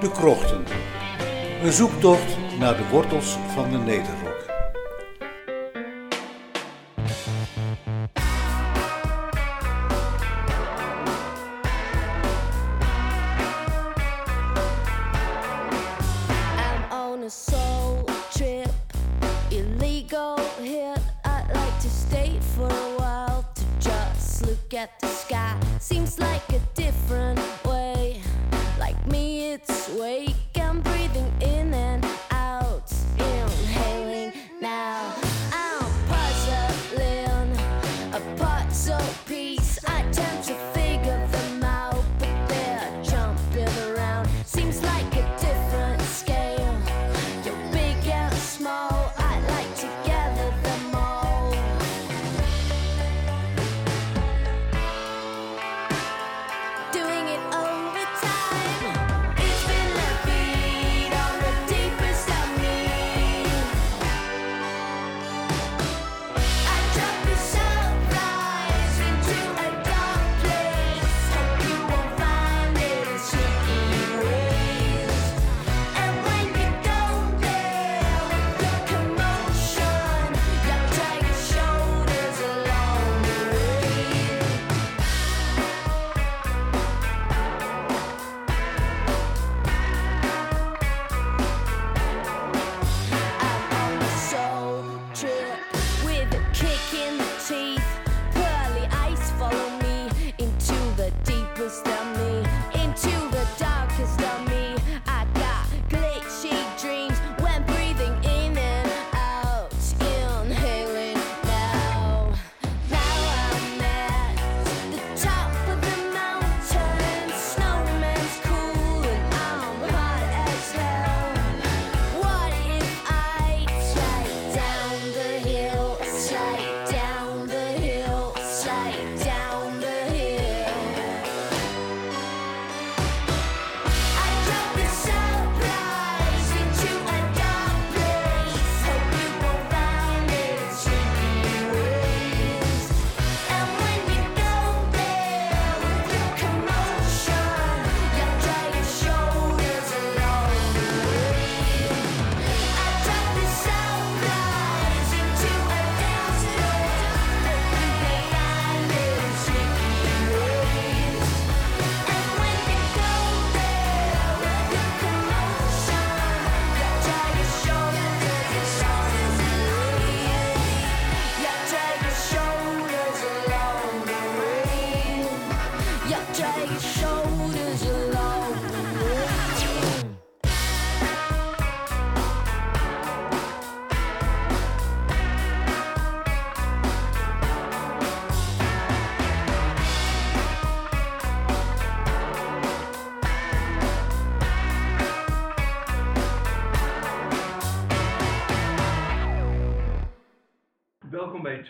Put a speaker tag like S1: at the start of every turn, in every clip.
S1: De Krochten. Een zoektocht naar de wortels van de Nederrok.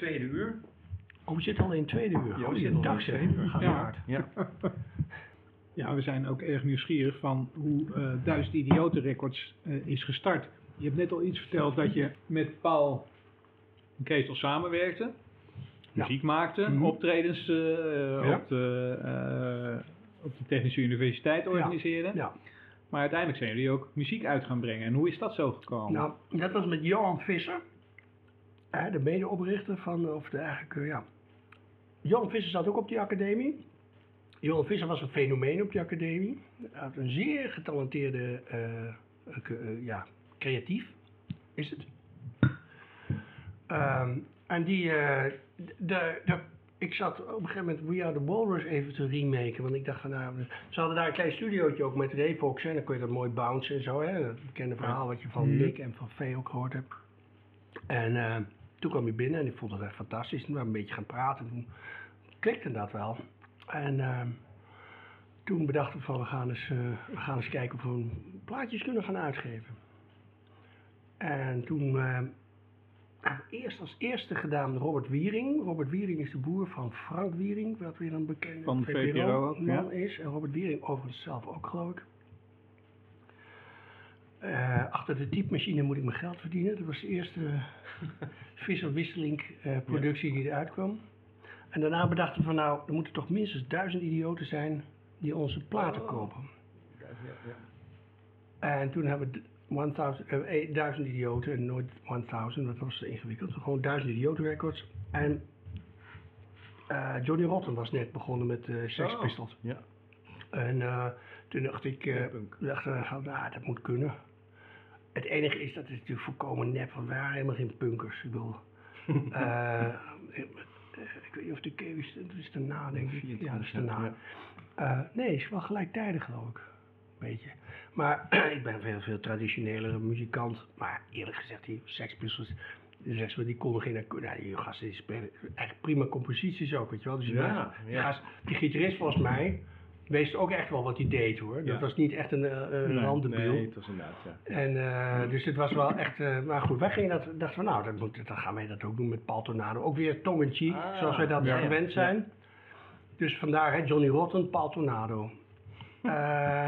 S2: Tweede uur.
S3: Oh, we zitten al in het tweede uur.
S2: Ja,
S3: Oh,
S2: we
S3: je
S2: zitten al
S3: dag
S2: in het
S3: zeg.
S2: tweede uur.
S3: Gaat
S2: Ja.
S3: hard.
S2: Ja.
S4: Ja, we zijn ook erg nieuwsgierig van hoe eh Duizend Idioten Records eh, is gestart. Je hebt net al iets verteld dat je met Paul en Kees al samenwerkte, muziek maakte,
S3: Mhm.
S4: optredens eh,
S3: Ja.
S4: op, de, eh, op de Technische Universiteit organiseerde.
S3: Ja.
S4: Maar uiteindelijk zijn jullie ook muziek uit gaan brengen. En hoe is dat zo gekomen?
S3: Nou, dat was met Johan Visser, de medeoprichter van, of de eigenlijk, eh, ja. Johan Visser zat ook op die academie. Johan Visser was een fenomeen op die academie. Hij had een zeer getalenteerde, eh, eh, eh, ja, creatief is het. Ehm, en die, eh, de, de, ik zat op een gegeven moment We Are The Walrus even te remaken. Want ik dacht van nou, ze hadden daar een klein studiootje ook met Revox. En dan kon je dat mooi bouncen en zo. Hè? Dat bekende verhaal wat je van
S4: Mhm.
S3: Nick en van Vee ook gehoord hebt. En eh, toen kwam hij binnen en ik vond het echt fantastisch. Toen we een beetje gaan praten. Toen klikte dat wel. En eh, toen bedachten we van we gaan, eens, eh, we gaan eens kijken of we plaatjes kunnen gaan uitgeven. En toen hebben we eerst als eerste gedaan Robert Wiering. Robert Wiering is de boer van Frank Wiering, wat weer een bekende
S4: Van VPRO
S3: man
S4: ja.
S3: is. En Robert Wiering overigens zelf ook, geloof ik. Eh, achter de typemachine moet ik mijn geld verdienen. Dat was de eerste Visser Wisseling eh, productie die eruit kwam. En daarna bedachten we van nou, er moeten toch minstens duizend idioten zijn die onze platen kopen. En toen hebben we d- 1000, eh, 1000 idioten en nooit 1000, dat was te ingewikkeld. Gewoon 1000 idioten records. En Johnny Rotten was net begonnen met eh Sex
S5: Oh.
S3: Pistols.
S5: Ja.
S3: En toen dacht ik,
S5: punk.
S3: dacht, nou, dat moet kunnen. Het enige is, dat is natuurlijk volkomen nep, want we waren helemaal geen punkers. Ik bedoel, eh, eh, ik weet niet of de Kevis, dat is daarna denk ik. Ja, dat is daarna.
S5: Ja.
S3: Eh, nee, is wel gelijktijdig geloof ik. Beetje. Maar ik ben veel, veel traditionelere muzikant. Maar eerlijk gezegd, die Sex Pistols, die, konden geen... Nou, die gasten die spelen echt prima composities ook, weet je wel. Dus
S5: Ja,
S3: die,
S5: ja.
S3: die gitarist volgens mij, wist ook echt wel wat hij deed hoor. Dat was niet echt een, eh, een
S4: Nee,
S3: handenbiel.
S5: Nee, het was inderdaad, ja.
S3: En eh, dus het was wel echt, eh, maar goed, wij gingen dat, dachten van nou, dat moet, dan gaan wij dat ook doen met Paul Tornado. Ook weer tong in cheek,
S5: Ah,
S3: zoals wij dat
S5: ja,
S3: gewend zijn. Dus vandaar hè, Johnny Rotten, Paul Tornado.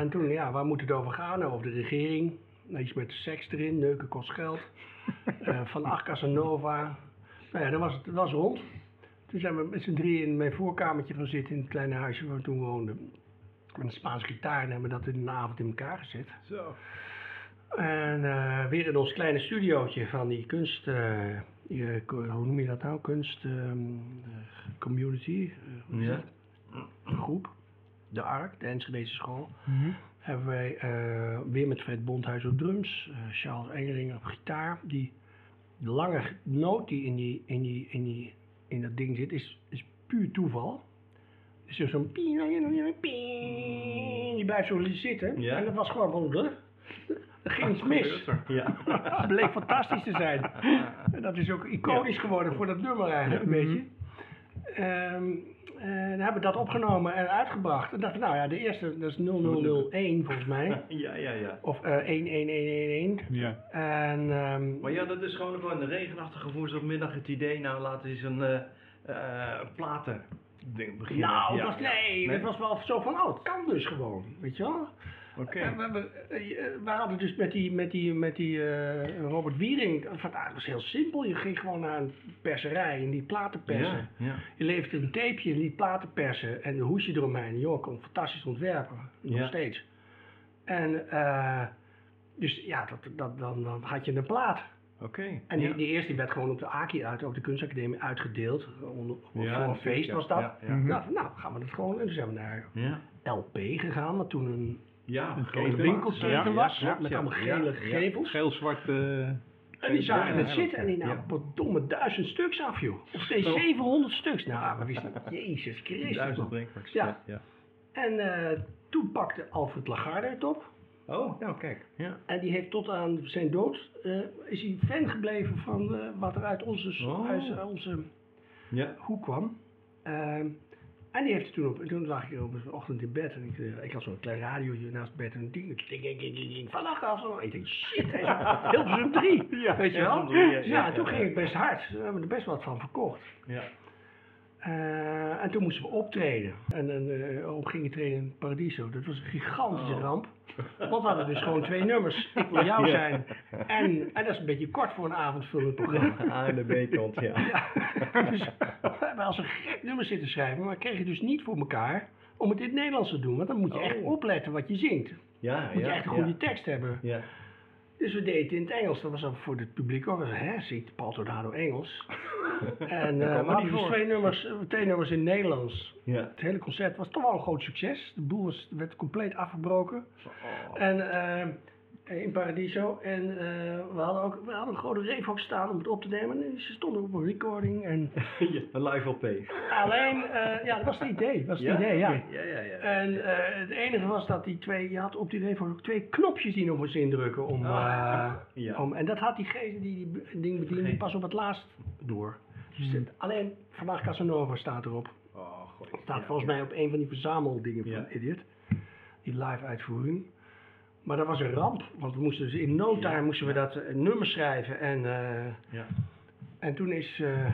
S3: En toen, ja, waar moet het over gaan? Nou, over de regering. Nou, Iets met seks erin, neuken kost geld. Van Ach Casanova. Nou ja, dan was het dat was rond. Toen zijn we met z'n drieën in mijn voorkamertje gaan zitten in het kleine huisje waar we toen woonden. Met een Spaanse gitaar en hebben dat in een avond in elkaar gezet.
S5: Zo.
S3: En eh, weer in ons kleine studiootje van die kunst, eh, hoe noem je dat nou? Kunst eh, community, hoe is
S5: Ja.
S3: groep, de ARK, de Enschedeze school. Hebben wij weer met Fred Bondhuis op drums, Charles Engering op gitaar. Die de lange noot die in, die, in, die, in, die, in dat ding zit, is, is puur toeval. Dus er zo'n ping, die blijft zo zitten.
S5: Ja.
S3: En dat was gewoon van, er ging iets mis.
S5: Ja.
S3: Het bleek fantastisch te zijn. En dat is ook iconisch geworden voor dat nummer eigenlijk, een beetje. Ehm, en dan hebben we dat opgenomen en uitgebracht. En dachten we, nou ja, de eerste, dat is 0001 volgens mij.
S5: ja, ja, ja.
S3: Of eh 11111.
S4: Ja.
S3: En ehm,
S5: Maar had het dus gewoon een regenachtige woensdagmiddag het idee, nou laten we eens een eh eh, platen ding beginnen.
S3: nou,
S5: Ja,
S3: was,
S5: ja.
S3: nee, het was wel zo van, oh, het kan dus gewoon, weet je wel.
S5: Oké.
S3: En we, we, eh, we hadden dus met die, met die, met die eh, Robert Wiering, van, ah, het was heel simpel. Je ging gewoon naar een perserij en die platen persen.
S5: Ja, ja.
S3: Je levert een tapeje, je liet platen persen en een hoesje eromheen. De jongen kon fantastisch ontwerpen, nog
S5: Ja.
S3: steeds. En eh, dus ja, dat, dat, dan, dan had je een plaat.
S5: Oké.
S3: En die,
S5: ja.
S3: die eerste die werd gewoon op de AKI uit, op de kunstacademie uitgedeeld. Onder,
S5: Ja,
S3: voor een feest was dat.
S5: Ja.
S3: Nou, nou, gaan we dat gewoon. En toen zijn we naar
S5: Ja.
S3: LP gegaan, wat toen een,
S5: Ja,
S4: Een
S5: grote
S3: winkelketen was. met allemaal gele gevels.
S4: Geel-zwart.
S3: En die zagen het zitten en die nou,
S5: ja.
S3: wat domme duizend stuks af joh. Of steeds 700 stuks. Nou, we wisten, jezus Christus.
S5: Duizend
S3: ja. En eh, toen pakte Alfred Lagarde het op.
S5: Oh, nou kijk. Ja.
S3: En die heeft tot aan zijn dood, eh, is hij fan gebleven van eh, wat er uit onze,
S5: Oh.
S3: uit onze
S5: Ja.
S3: hoek kwam. Ehm, en die heeft het toen op, toen lag ik op een ochtend in bed en ik, eh, ik had zo'n klein radiootje naast bed en ding, ding, ding, ding, ding, vannacht af. zo. Ik denk, shit, Hilversum 3, weet je wel.
S5: Hilversum 3, ja,
S3: ja,
S5: ja,
S3: en toen ging het best hard, we hebben er best wat van verkocht.
S5: Ja.
S3: Eh, en toen moesten we optreden. En dan eh, op gingen treden in Paradiso. Dat was een gigantische
S5: Oh.
S3: ramp. Want we hadden dus gewoon twee nummers. Ik wil jou zijn. En, en dat is een beetje kort voor een avondvullend programma.
S5: A en de B-kant, ja.
S3: Ja, dus we hebben als een gek nummer zitten schrijven. Maar kreeg je dus niet voor elkaar om het in het Nederlands te doen. Want dan moet je echt
S5: Oh.
S3: opletten wat je zingt.
S5: Ja,
S3: Moet je
S5: ja,
S3: echt een
S5: ja.
S3: goede tekst hebben.
S5: Ja.
S3: Dus we deden het in het Engels. Dat was dan voor het publiek ook. Hè, zingt Paul Tornado Engels. en
S5: niet
S3: dus
S5: voor.
S3: twee nummers, twee nummers in het Nederlands.
S5: Ja.
S3: Het hele concert was toch wel een groot succes. De boel was, werd compleet afgebroken. En eh, in Paradiso. En eh, we hadden ook we hadden een grote reefhok staan om het op te nemen. En ze stonden op een recording. En
S5: een live LP.
S3: alleen, eh, ja, dat was het idee. Dat was het idee, ja.
S5: Ja, ja, ja.
S3: En eh, het enige was dat die twee, je had op die reefhok ook twee knopjes die nog moest indrukken. Om,
S5: Ah, ja.
S3: om, en dat had die die b- ding bediende pas op het laatst door. Dus
S5: Hmm.
S3: het- alleen vandaag Casanova staat erop.
S5: Oh, goh.
S3: staat volgens mij op een van die verzameldingen van. Idiot. Die live uitvoering. Maar dat was een ramp, want we moesten dus in no time moesten we dat eh, nummer schrijven. En, eh,
S5: Ja.
S3: en toen is, eh,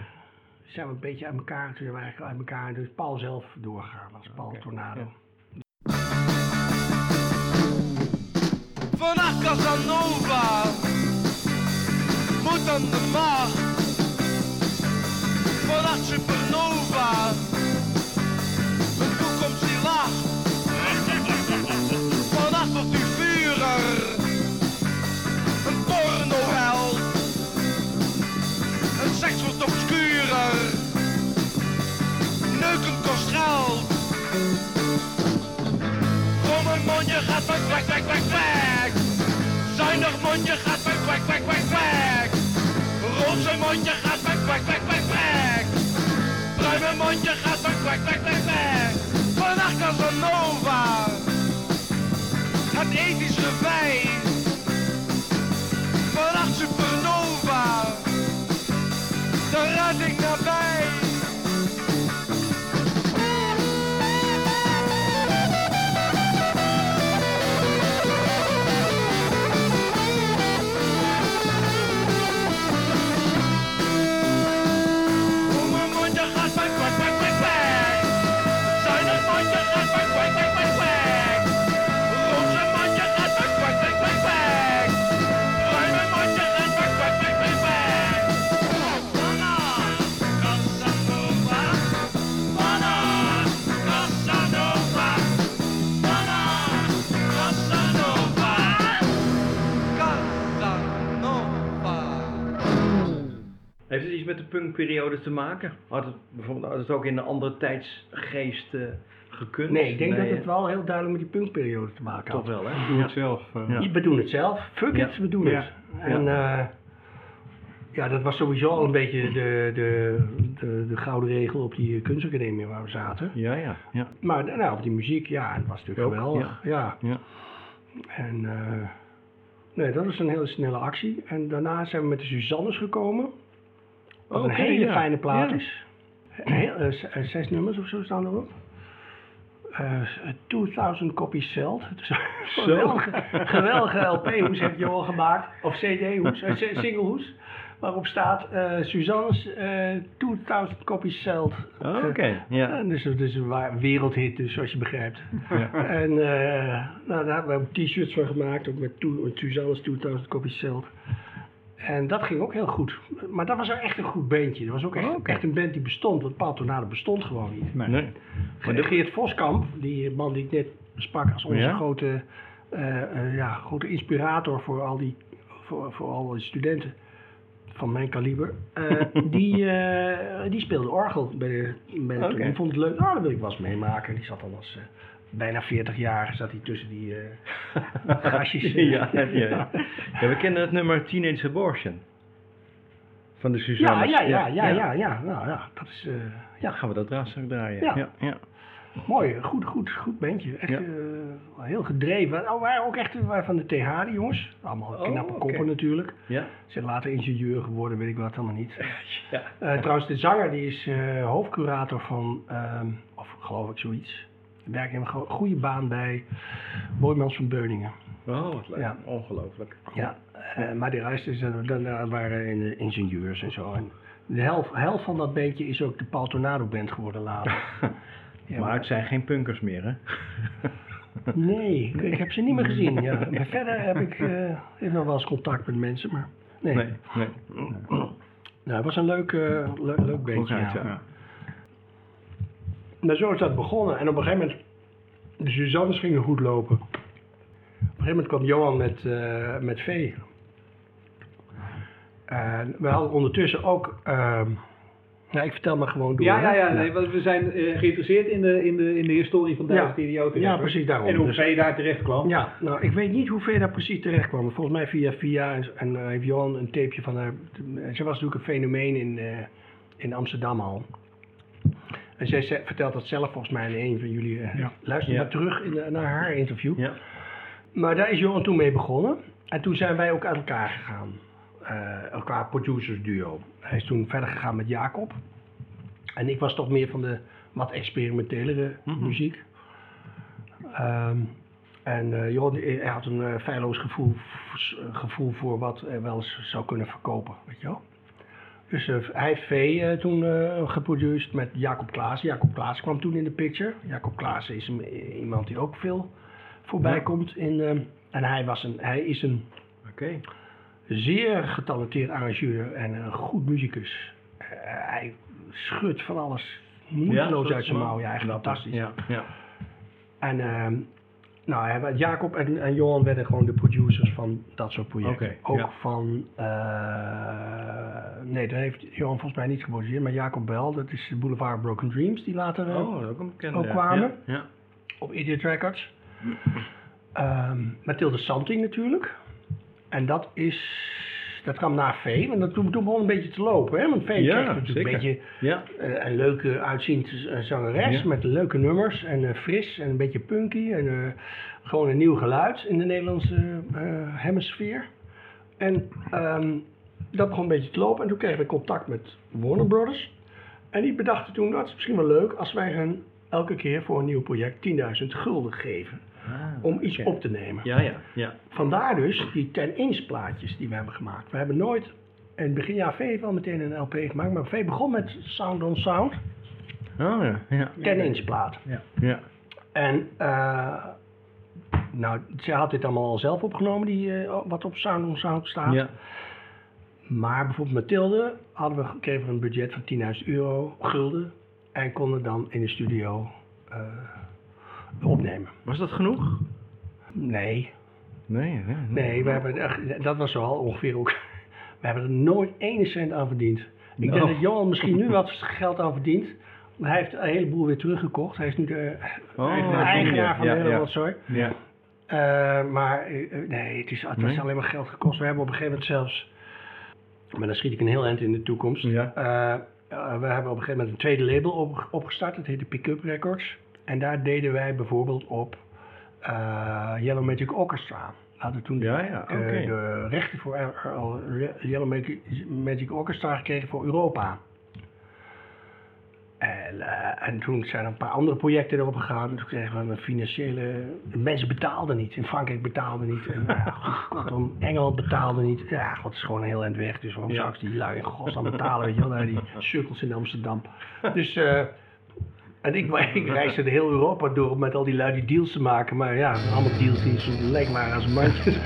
S3: zijn we een beetje uit elkaar, toen zijn we eigenlijk uit elkaar. Dus Paul zelf doorgegaan als Paul. Tornado.
S5: Ja.
S6: Vanaf Casanova moet aan de macht. Vanaf Supernova kwek, kwek, kwek, kwek. Zuinig mondje gaat kwek, kwek, kwek, kwek, kwek. Roze mondje gaat kwek, kwek, kwek, kwek, kwek. Bruine mondje gaat kwek, kwek, kwek, kwek, kwek. Vannacht Casanova. Het ethische wijn. Vannacht supernova. Daar raad ik nabij.
S5: Heeft het iets met de punkperiode te maken? Had het bijvoorbeeld had het ook in een andere tijdsgeest eh, gekund?
S3: Nee, ik denk dat het wel heel duidelijk met die punkperiode te maken had.
S5: Toch wel, hè?
S4: Doe het zelf. eh.
S5: Ja.
S3: We doen het zelf. Fuck
S5: Ja.
S3: it, we doen
S4: Ja.
S3: het. En ja. ja, dat was sowieso al een beetje de, de, de, de gouden regel op die kunstacademie waar we zaten.
S5: Ja, ja, ja.
S3: Maar nou, op die muziek, ja, het was natuurlijk
S5: Ook,
S3: geweldig. Ja.
S5: ja.
S3: En eh, nee, dat was een hele snelle actie. En daarna zijn we met de Suzannes gekomen. Wat een hele
S5: ja.
S3: fijne plaat is. Heel, eh, eh, zes nummers of zo staan erop. Eh, 2000 copies sold. Geweldige, geweldige LP-hoes heeft Johan gemaakt. Of CD-hoes, eh, s- single-hoes. Waarop staat eh Suzanne's eh 2000 copies sold.
S5: Oh, Oké, ja.
S3: Dus het is een wereldhit, dus zoals je begrijpt.
S5: Ja.
S3: En nou, daar hebben we t-shirts van gemaakt, ook met to- Suzanne's 2000 copies sold. En dat ging ook heel goed. Maar dat was echt een goed bandje. Dat was ook echt, een band die bestond, want Paul Tornado bestond gewoon niet.
S4: Nee.
S5: Nee.
S3: Maar de Geert Voskamp, die man die ik net sprak als onze
S5: Ja?
S3: grote, eh, eh, ja, grote inspirator voor al die, voor, voor al die studenten van mijn kaliber, eh, die, eh, die speelde orgel bij de, bij de. Die vond het leuk. Nou, dat wil ik wel eens meemaken. Die zat al als eh, bijna 40 jaar, zat hij tussen die eh gastjes. eh.
S5: ja, ja, ja. ja, we kennen het nummer Teenage Abortion. Van de
S3: ja,
S5: Suzanne's.
S3: ja, ja, ja, ja, ja, nou ja, dat is, eh, ja,
S5: Gaan we dat draad straks draaien?
S3: Ja.
S5: ja.
S3: Mooi, goed, goed, goed bandje. Echt eh, heel gedreven. Nou, waren ook echt van de TH, die jongens. Allemaal
S5: Oh,
S3: knappe koppen natuurlijk.
S5: Ja.
S3: Ze zijn later ingenieur geworden, weet ik wat allemaal niet.
S5: Ja.
S3: Trouwens, de zanger die is hoofdcurator van, ehm, of geloof ik zoiets. In een go- goede baan bij Boymans van Beuningen.
S5: Oh, wat leuk.
S3: Ja.
S5: Ongelooflijk.
S3: Ja, eh, maar eh, dan, dan waren in de ingenieurs en zo. En de helft, helft van dat bandje is ook de Paul Tornado Band geworden later. Ja,
S5: maar het zijn geen punkers meer, hè?
S3: Nee, ik heb ze niet meer gezien. Ja. Maar verder heb ik eh, even nog wel eens contact met mensen, maar nee.
S5: nee.
S3: Nou, het was een leuk, eh, leuk, leuk beetje. Ja. Nou, zo is dat begonnen. En op een gegeven moment, de Suzannes gingen goed lopen. Op een gegeven moment kwam Johan met, eh met V. En we hadden ondertussen ook, ja, ik vertel maar gewoon door.
S4: Ja, ja, ja, nee, want we zijn eh, geïnteresseerd in de, in, de, in de historie van
S3: Ja.
S4: Duizend Idioten.
S3: Ja, precies daarom.
S4: En hoe
S3: Dus-
S4: daar terecht kwam.
S3: Ja, nou, ik weet niet hoe ver daar precies terecht kwam. Volgens mij via via en, en eh, heeft Johan een tapeje van haar. Ze was natuurlijk een fenomeen in, in Amsterdam al. En zij ze- vertelt dat zelf volgens mij in een van jullie. eh,
S4: Ja.
S3: Luister maar terug in naar haar interview.
S5: Ja.
S3: Maar daar is Johan toen mee begonnen. En toen zijn wij ook uit elkaar gegaan. Eh, elkaar producers duo. Hij is toen verder gegaan met Jacob. En ik was toch meer van de wat experimentelere
S5: Mhm.
S3: muziek. Ehm, en eh Johan hij had een eh, feilloos gevoel, gevoel voor wat er wel eens zou kunnen verkopen. Weet je wel? Dus eh, hij heeft V eh, toen eh geproduceerd met Jacob Klaas. Jacob Klaas kwam toen in de picture. Jacob Klaas is een, iemand die ook veel voorbij
S5: Ja.
S3: komt. In, eh, en hij, was een, hij is een zeer getalenteerd arrangeur en een goed muzikus. Hij schudt van alles moeiteloos
S5: zo
S3: uit zijn mouw. Ja, echt fantastisch.
S5: Ja, ja.
S3: En ehm, nou, Jacob en, en Johan werden gewoon de producers van dat soort projecten. Ook
S5: ja.
S3: van, eh, nee, dat heeft Johan volgens mij niet geproduceerd, maar Jacob Bel, dat is de Boulevard Broken Dreams, die later eh,
S5: Oh, ook een bekende.
S3: ook kwamen.
S5: Ja. ja.
S3: op Idiot Records. ehm, Mathilde Santing natuurlijk. En dat is, dat kwam na V, want dat, toen, toen begon een beetje te lopen. Hè? Want V
S5: Ja,
S3: kreeg natuurlijk
S5: zeker.
S3: een beetje
S5: Ja.
S3: eh, een leuke uitziende eh, zangeres
S5: Ja.
S3: met leuke nummers en eh, fris en een beetje punky en gewoon een nieuw geluid in de Nederlandse hemisfeer. En ehm, dat begon een beetje te lopen en toen kregen we contact met Warner Brothers. En die bedachten toen, dat is misschien wel leuk als wij hen elke keer voor een nieuw project 10.000 gulden geven om iets op te nemen.
S5: Ja, ja, ja.
S3: Vandaar dus die 10-inch plaatjes die we hebben gemaakt. We hebben nooit, in begin jaar V heeft wel meteen een LP gemaakt, maar V begon met Sound on Sound,
S5: Oh ja, ja.
S3: 10-inch plaat.
S5: Ja.
S3: En eh, nou, ze had dit allemaal al zelf opgenomen, die, eh, wat op Sound on Sound staat.
S5: Ja.
S3: Maar bijvoorbeeld Mathilde hadden we, kregen we een budget van 10.000 euro, gulden, en konden dan in de studio eh, opnemen.
S5: Was dat genoeg?
S3: Nee,
S5: Nee, nee.
S3: Nee, we hebben, echt- dat was wel ongeveer ook. We hebben er nooit ene cent aan verdiend. Ik denk
S5: Nou.
S3: dat Johan misschien nu wat geld aan verdient. Maar hij heeft een heleboel weer teruggekocht. Hij is nu de
S5: Oh,
S3: eigenaar, eigenaar van
S5: ja,
S3: de hele
S5: ja. Ja.
S3: Eh, maar eh, eh, nee, het is, het
S5: Nee?
S3: alleen maar geld gekost. We hebben op een gegeven moment zelfs... Maar dan schiet ik een heel eind in de toekomst.
S5: Ja.
S3: Eh, eh, we hebben op een gegeven moment een tweede label op, opgestart. Dat heette Pickup Records. En daar deden wij bijvoorbeeld op eh, Yellow Magic Orchestra. We hadden toen
S5: Ja,
S3: eh, de rechten voor eh, Yellow Magic, Magic Orchestra gekregen voor Europa. En, en toen zijn er een paar andere projecten erop gegaan. Toen kregen we een financiële... Mensen betaalden niet. In Frankrijk betaalden niet. En, goed, kortom, Engeland betaalde niet. Ja, god, het is gewoon een heel eind weg. Dus waarom
S5: Ja.
S3: zou ik die lui in godsnaam betalen? Weet je wel, die sukkels in Amsterdam. Dus... en ik, ik reisde de heel Europa door met al die lui die deals te maken. Maar ja, allemaal deals die zo maar als mandjes.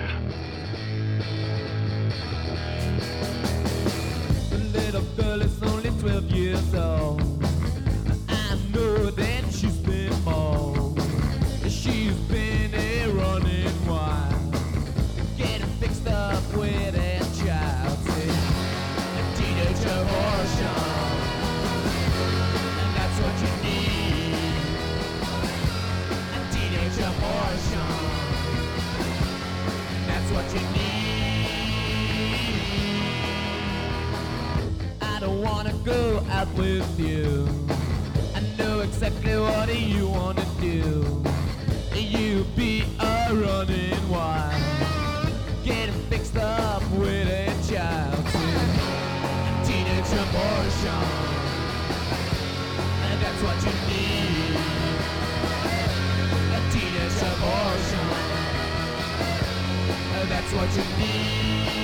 S7: With you. I know exactly what you wanna do. You be a running wild, getting fixed up with a child too. Teenage abortion, and that's what you need. A teenage abortion, and that's what you need.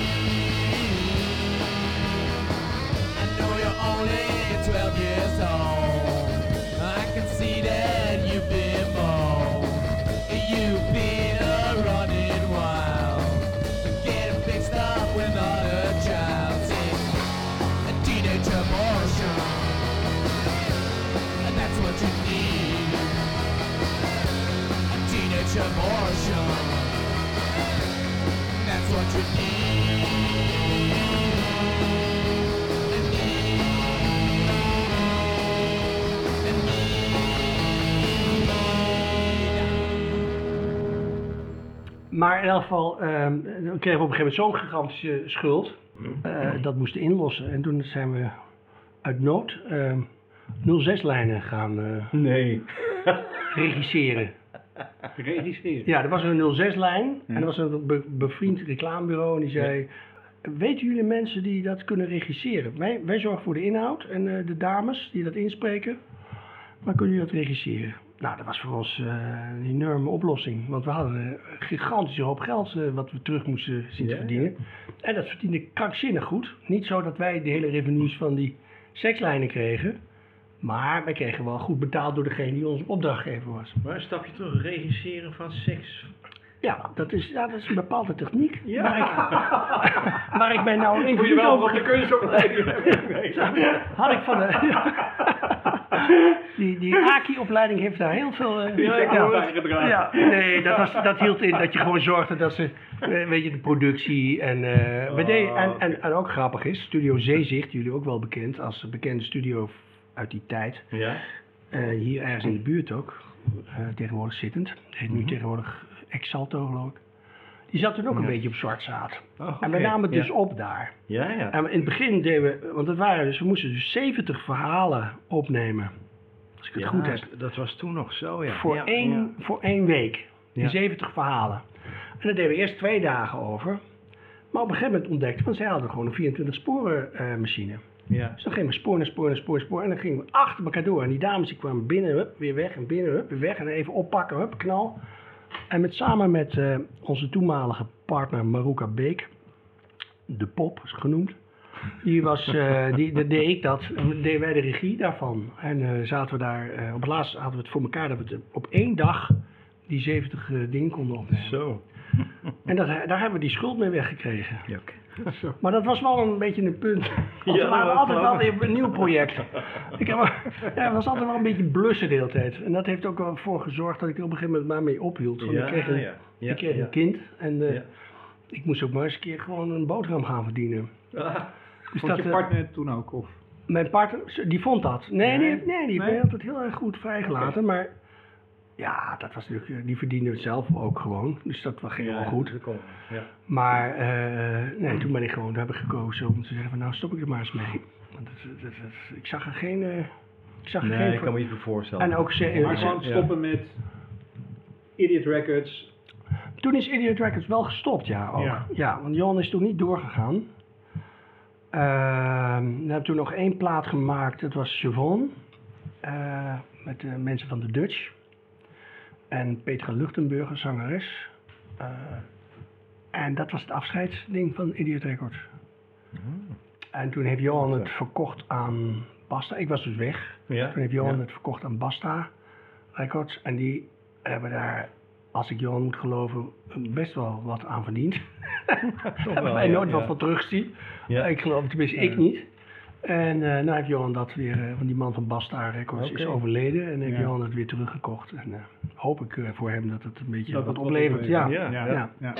S3: Maar in elk geval, ehm, we kregen op een gegeven moment zo'n gigantische schuld. eh, dat moesten inlossen. En toen zijn we uit nood ehm 06-lijnen gaan eh,
S5: Nee.
S3: regisseren. Ja, er was een 06-lijn en er was een be- bevriend reclamebureau en die zei... Weten jullie mensen die dat kunnen regisseren? Wij, wij zorgen voor de inhoud en eh, de dames die dat inspreken. Maar kunnen jullie dat regisseren? Nou, dat was voor ons eh, een enorme oplossing. Want we hadden een gigantische hoop geld eh, wat we terug moesten zien te verdienen. En dat verdiende krankzinnig goed. Niet zo dat wij de hele revenues van die sekslijnen kregen. Maar wij kregen wel goed betaald door degene die onze opdrachtgever was.
S5: Maar een stapje terug, regisseren van seks.
S3: Ja, dat is, ja, dat is een bepaalde techniek.
S5: Ja.
S3: Waar, ik, waar ik mij nou even
S4: Moet je wel
S3: over
S4: op de kunstopleiding hebben.
S3: Had ik van de... die die AKI-opleiding heeft daar heel veel... eh,
S4: Ja, ik gedragen.
S3: ja, nee, dat, was, dat hield in dat je gewoon zorgde dat ze... eh, Weet je, de productie en... we deden, en, en, en ook grappig is, Studio Zeezicht, jullie ook wel bekend als bekende studio uit die tijd.
S5: Ja.
S3: Eh, hier ergens in de buurt ook, eh, tegenwoordig zittend. Heet nu tegenwoordig Exalto geloof ik. Die zat toen ook een beetje op zwart zaad.
S5: Oh,
S3: En we namen het dus op daar.
S5: Ja, ja.
S3: En in het begin deden we, want het waren dus, we moesten dus 70 verhalen opnemen. Als ik het
S5: Ja,
S3: goed heb.
S5: Dat was toen nog zo, ja.
S3: Voor, één, voor één week. Die
S5: Ja.
S3: 70 verhalen. En daar deden we eerst twee dagen over. Maar op een gegeven moment ontdekten we, want zij hadden gewoon een 24 sporen eh, machine.
S5: Ja.
S3: Dus dan gingen we spoor naar spoor naar spoor naar spoor. En dan gingen we achter elkaar door. En die dames die kwamen binnen, hup, weer weg. En binnen, hup, weer weg. En even oppakken, hup, knal. En met, samen met eh, onze toenmalige partner Maruka Beek, de pop is genoemd. Die was, eh, die, deed ik dat, en deden wij de regie daarvan. En eh, zaten we daar, op het laatst hadden we het voor elkaar dat we het op één dag die 70 eh, dingen konden opnemen.
S5: Zo.
S3: En dat, daar hebben we die schuld mee weggekregen.
S5: Ja, oké.
S3: Maar dat was wel een beetje een punt. Want
S5: Ja,
S3: we waren altijd wel weer een nieuw project. Ik heb, ja, het was altijd wel een beetje blussen de hele tijd. En dat heeft ook wel voor gezorgd dat ik er op een gegeven moment maar mee ophield. Want
S5: Ja,
S3: ik kreeg, een,
S5: ja. Ja,
S3: ik kreeg
S5: ja.
S3: een kind en eh,
S5: Ja.
S3: ik moest ook maar eens een keer gewoon een boterham gaan verdienen.
S5: Ah,
S3: Dus
S4: Vond je
S3: eh,
S4: partner toen ook? Of?
S3: mijn partner, die vond dat. Nee,
S4: Nee?
S3: nee, nee die
S4: Nee?
S3: heeft altijd heel erg goed vrijgelaten. Maar ja, dat was natuurlijk, die verdiende het zelf ook gewoon. Dus dat ging wel goed.
S5: kon. Ja.
S3: Maar eh, nee, toen ben ik gewoon, daar heb ik gekozen om te zeggen van nou stop ik er maar eens mee. Want dat, dat, dat- ik zag er geen, eh, ik zag er
S5: Nee,
S3: geen
S5: ik kan me iets meer voorstellen.
S3: En ook ze,
S4: Maar
S3: ze-
S4: gewoon
S5: ja.
S4: stoppen met Idiot Records.
S3: toen is Idiot Records wel gestopt, ja ook.
S4: Ja.
S3: Ja, want Johan is toen niet doorgegaan. Ehm, we hebben toen nog één plaat gemaakt, dat was Chevron. eh, met de mensen van de Dutch. En Petra Luchtenburger, zangeres. Eh, en dat was het afscheidsding van Idiot Records. En toen heeft Johan het verkocht aan Basta. Ik was dus weg.
S5: Ja.
S3: Toen heeft Johan
S5: Ja.
S3: het verkocht aan Basta Records. En die hebben daar, als ik Johan moet geloven, best wel wat aan verdiend. wij nooit wat van teruggezien.
S5: Ja.
S3: Ik geloof tenminste ik niet. En eh nou heeft Johan dat weer, eh, want die man van Basta Records is overleden. En heeft
S4: Ja.
S3: Johan het weer teruggekocht. En eh, hoop ik eh, voor hem dat het een beetje
S4: Dat
S3: wat oplevert. Ja.
S5: Ja,
S3: Ja.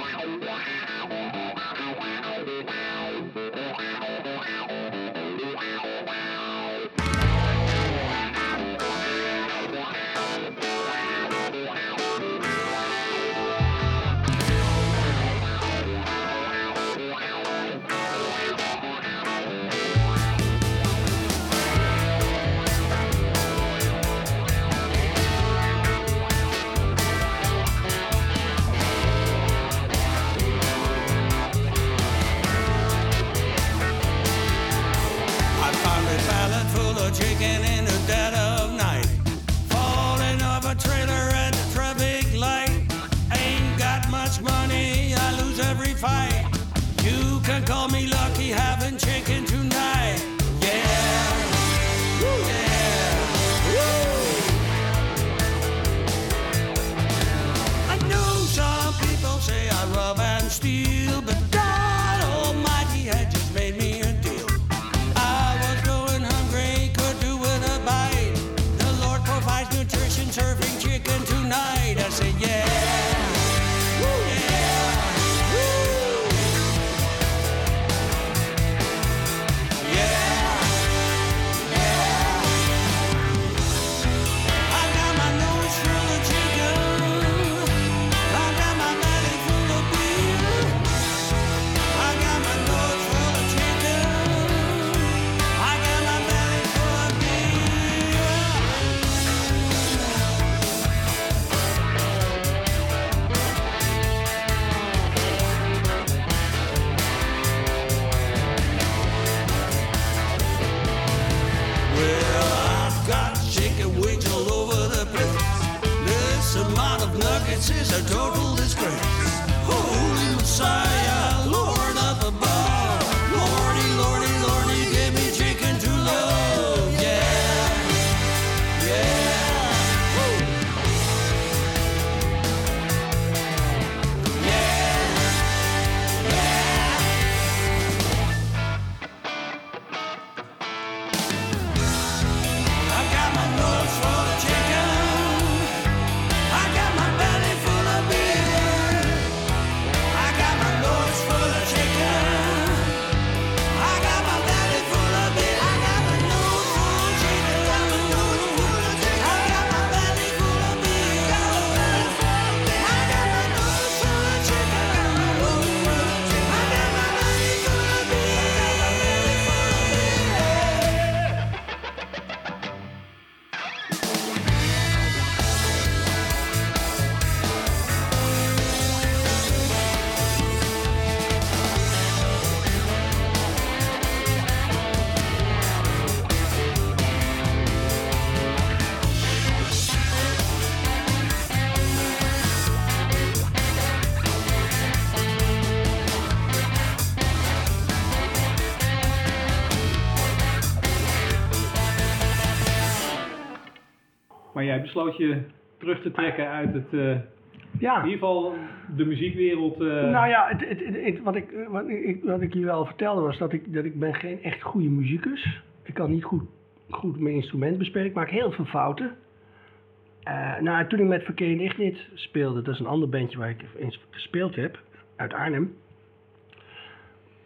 S4: Besloot je terug te trekken uit het, eh,
S3: Ja.
S4: in ieder geval de muziekwereld. eh,
S3: Nou ja, het, het, wat, ik, wat, ik, wat ik je wel vertelde was dat ik, dat ik ben geen echt goede muzikus. Ik kan niet goed, goed mijn instrument bespelen. Ik maak heel veel fouten. Eh, nou, toen ik met Verkeer Ignit speelde, dat is een ander bandje waar ik eens gespeeld heb, uit Arnhem.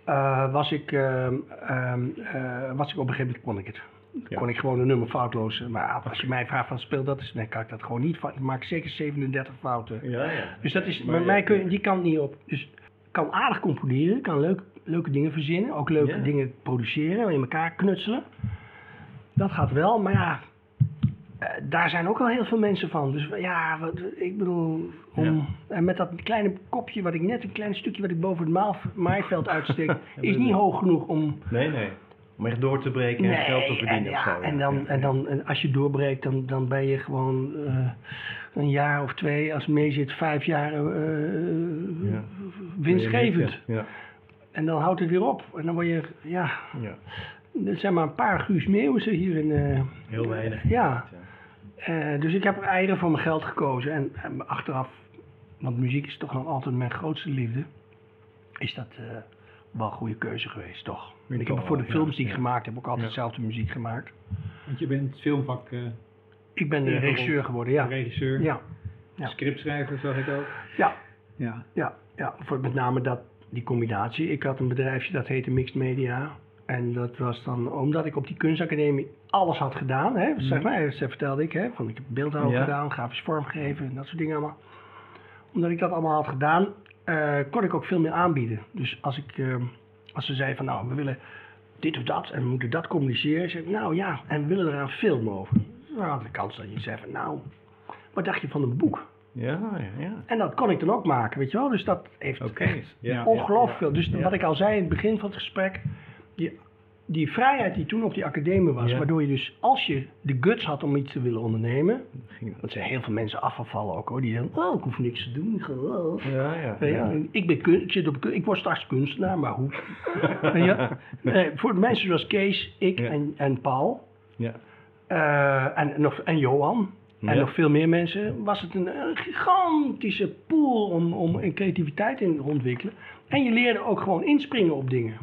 S3: eh, was, ik, ehm, ehm, eh, was ik op een gegeven moment kon ik het.
S5: Ja.
S3: Kon ik gewoon een nummer foutloos. Maar als je mij vraagt van speel dat is, dan kan ik dat gewoon niet. Ik maak zeker 37 fouten.
S5: Ja, ja.
S3: Dus dat is,
S5: Maar
S3: met mij kun je die kant niet op. Dus kan aardig componeren, kan leuk, leuke dingen verzinnen, ook leuke dingen produceren, in elkaar knutselen. Dat gaat wel, maar ja, eh, daar zijn ook al heel veel mensen van. Dus ja, wat, ik bedoel, om, en met dat kleine kopje wat ik net, een klein stukje wat ik boven het maaiveld uitsteek, is niet hoog genoeg om
S5: Nee, nee. Om echt door te breken en geld te verdienen
S3: en,
S5: of
S3: ja, en, dan, en, dan, en als je doorbreekt, dan, dan ben je gewoon eh, een jaar of twee, als het mee zit, vijf jaar eh,
S5: Ja.
S3: winstgevend.
S5: Ja.
S3: En dan houdt het weer op. En dan word je, ja,
S5: ja.
S3: er zijn maar een paar Guus Meeuwissen hier in. eh,
S5: Heel weinig.
S3: ja. Eh, dus ik heb er eieren voor mijn geld gekozen. En, en achteraf, want muziek is toch nog altijd mijn grootste liefde, is dat eh, wel een goede keuze geweest, toch?
S5: Ik
S3: ik heb voor de films
S5: ja,
S3: die ik
S5: ja.
S3: gemaakt heb ook altijd
S5: Ja.
S3: zelf de muziek gemaakt.
S4: Want je bent filmvak eh,
S3: Ik ben de regisseur geworden, ja.
S4: regisseur,
S3: Ja, ja.
S4: scriptschrijver zag ik ook.
S3: ja,
S4: Ja.
S3: ja, ja. Voor met name dat, die combinatie. Ik had een bedrijfje dat heette Mixed Media. En dat was dan, omdat ik op die kunstacademie alles had gedaan, hè, zeg maar, dat vertelde ik, hè, van ik heb beeldhouw
S5: Ja.
S3: gedaan, grafisch vormgeven en dat soort dingen allemaal. Omdat ik dat allemaal had gedaan, eh, kon ik ook veel meer aanbieden. Dus als ik, eh, als ze zeiden van nou, we willen dit of dat en we moeten dat communiceren, zeg ik nou ja, en we willen er een film over. Dan had de kans dat je zei van nou, wat dacht je van een boek?
S5: Ja, ja, ja.
S3: En dat kon ik dan ook maken, weet je wel. Dus dat heeft
S5: Ja,
S3: ongelooflijk veel. Dus wat ik al zei in het begin van het gesprek, die, die vrijheid die toen op die academie was,
S5: Ja.
S3: waardoor je dus als je de guts had om iets te willen ondernemen,
S5: dat.
S3: want er zijn heel veel mensen afgevallen ook hoor, die denken, oh ik hoef niks te doen.
S5: Ja, ja. Ja.
S3: Ik, ben kun, ik, zit op, kun- ik word straks kunstenaar, maar hoe? Je? Eh, voor mensen zoals Kees, ik
S5: Ja.
S3: en, en Paul
S5: Ja.
S3: eh, en, nog, en Johan en
S5: Ja.
S3: nog veel meer mensen, was het een, eh, gigantische pool om, om een creativiteit in te ontwikkelen. En je leerde ook gewoon inspringen op dingen.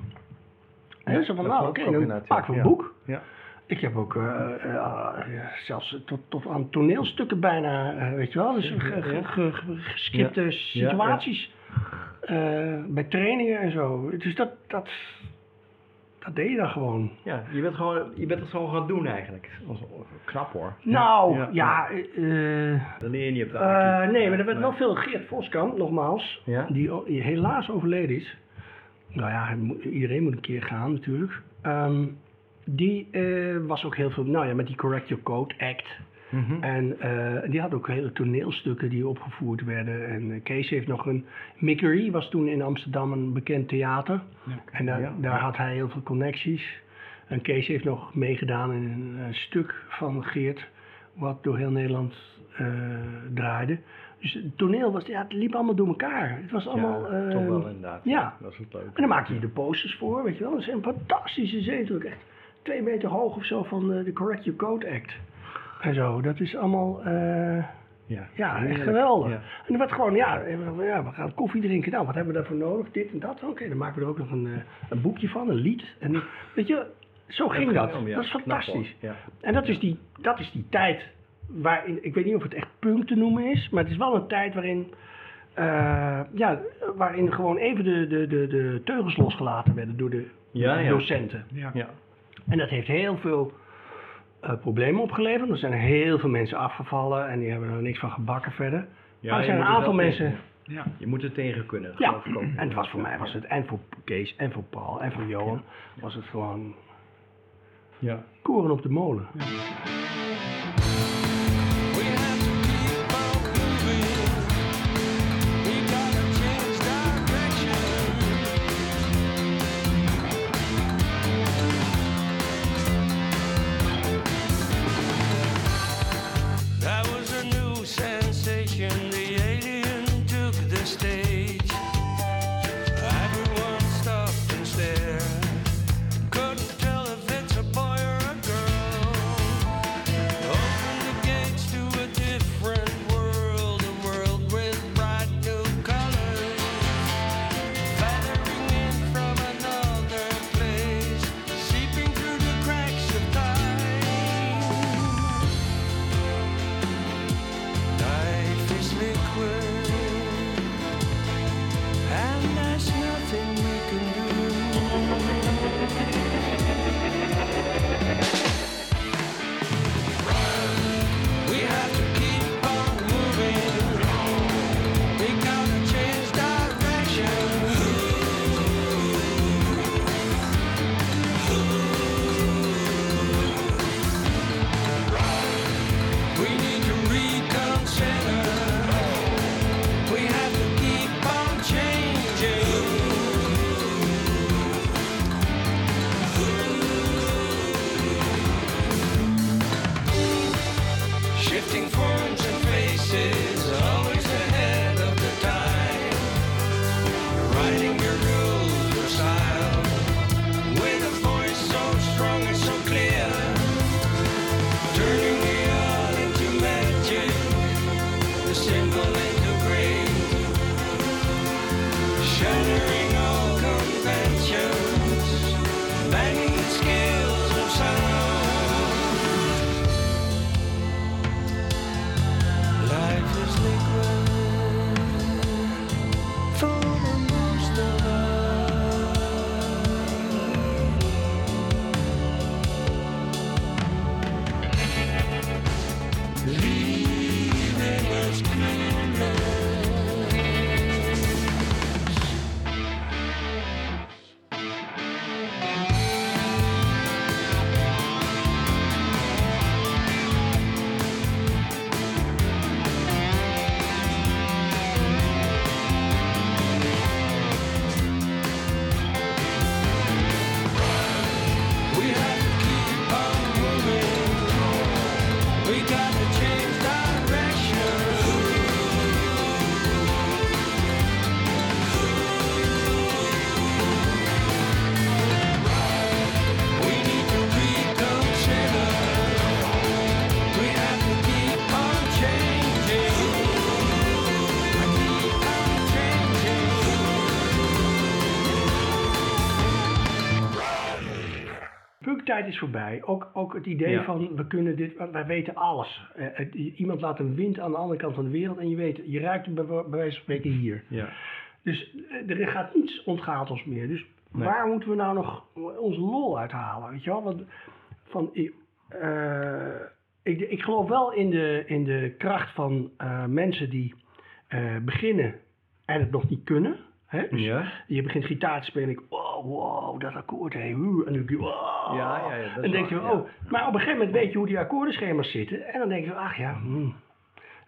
S5: Ja,
S3: zo van, nou oké, dan
S5: ja.
S3: een boek.
S5: Ja.
S3: Ik heb ook eh, eh, ja, zelfs tot, tot aan toneelstukken bijna, eh, weet je wel, dus ge- ge-
S5: Ja.
S3: ge- ge- gescripte
S5: Ja.
S3: situaties eh, bij trainingen en zo. Dus dat, dat, dat deed je dan gewoon.
S5: Ja, je bent, gewoon, je bent het gewoon gaan doen eigenlijk. Knap hoor.
S3: Nou,
S5: Ja.
S3: eh, eh,
S5: Dan leer je niet op de
S3: Eh, nee, maar er werd wel veel Geert Voskamp, nogmaals, die helaas overleden is. Nou ja, iedereen moet een keer gaan natuurlijk. Ehm, die eh, was ook heel veel, nou ja, met die Correct Your Code Act.
S5: Mhm.
S3: En eh, die had ook hele toneelstukken die opgevoerd werden. En eh, Kees heeft nog een... Mickery was toen in Amsterdam een bekend theater. En daar,
S5: Ja.
S3: daar had hij heel veel connecties. En Kees heeft nog meegedaan in een, stuk van Geert... wat door heel Nederland draaide. Dus het toneel was, ja, het liep allemaal door elkaar. Het was allemaal...
S5: ja,
S3: eh,
S5: toch wel inderdaad.
S3: ja.
S5: Dat is het leuk.
S3: en dan maakte je de posters voor, weet je wel. Dat is een fantastische zeedruk. Echt twee meter hoog of zo van eh, de Correct Your Code Act. En zo, dat is allemaal... eh,
S5: Ja,
S3: ja, echt geweldig.
S5: Ja.
S3: En er werd gewoon, ja, ja, we gaan koffie drinken. Nou, wat hebben we daarvoor nodig? Dit en dat. Oké, dan maken we er ook nog een, een boekje van, een lied. En, weet je, zo ging dat. Dat is fantastisch. En dat is, die, dat is die tijd waarin, ik weet niet of het echt punk te noemen is, maar het is wel een tijd waarin, eh, ja, waarin gewoon even de, de, de, de teugels losgelaten werden door de
S5: Ja, ja.
S3: docenten.
S4: Ja.
S5: Ja.
S3: En dat heeft heel veel eh, problemen opgeleverd. Er zijn heel veel mensen afgevallen en die hebben er niks van gebakken verder.
S5: Ja,
S3: maar er zijn een aantal mensen.
S5: tegen.
S4: Ja.
S5: Je moet er tegen kunnen,
S3: Ja, en het was voor mij was het, en voor Kees en voor Paul en voor Johan, was het gewoon
S5: Ja.
S3: koren op de molen.
S8: We
S3: is voorbij. Ook, ook het idee
S5: Ja.
S3: van we kunnen dit, wij weten alles. Eh, iemand laat een wind aan de andere kant van de wereld en je weet, je ruikt hem bij, bij wijze van spreken hier.
S5: Ja.
S3: Dus eh, er gaat niets ontgaat ons meer. Dus
S5: Nee.
S3: waar moeten we nou nog onze lol uithalen? Weet je wel? Want van, eh, ik, ik geloof wel in de, in de kracht van eh, mensen die eh, beginnen en het nog niet kunnen. Hè? Dus
S5: Ja.
S3: je begint gitaar te spelen en ik, wow, wow, dat akkoord, hey, en dan denk je, wow.
S5: Ja, ja, ja,
S3: en denk je, oh, maar op een gegeven moment weet je hoe die akkoordenschema's zitten. En dan denk je, ach ja, hmm.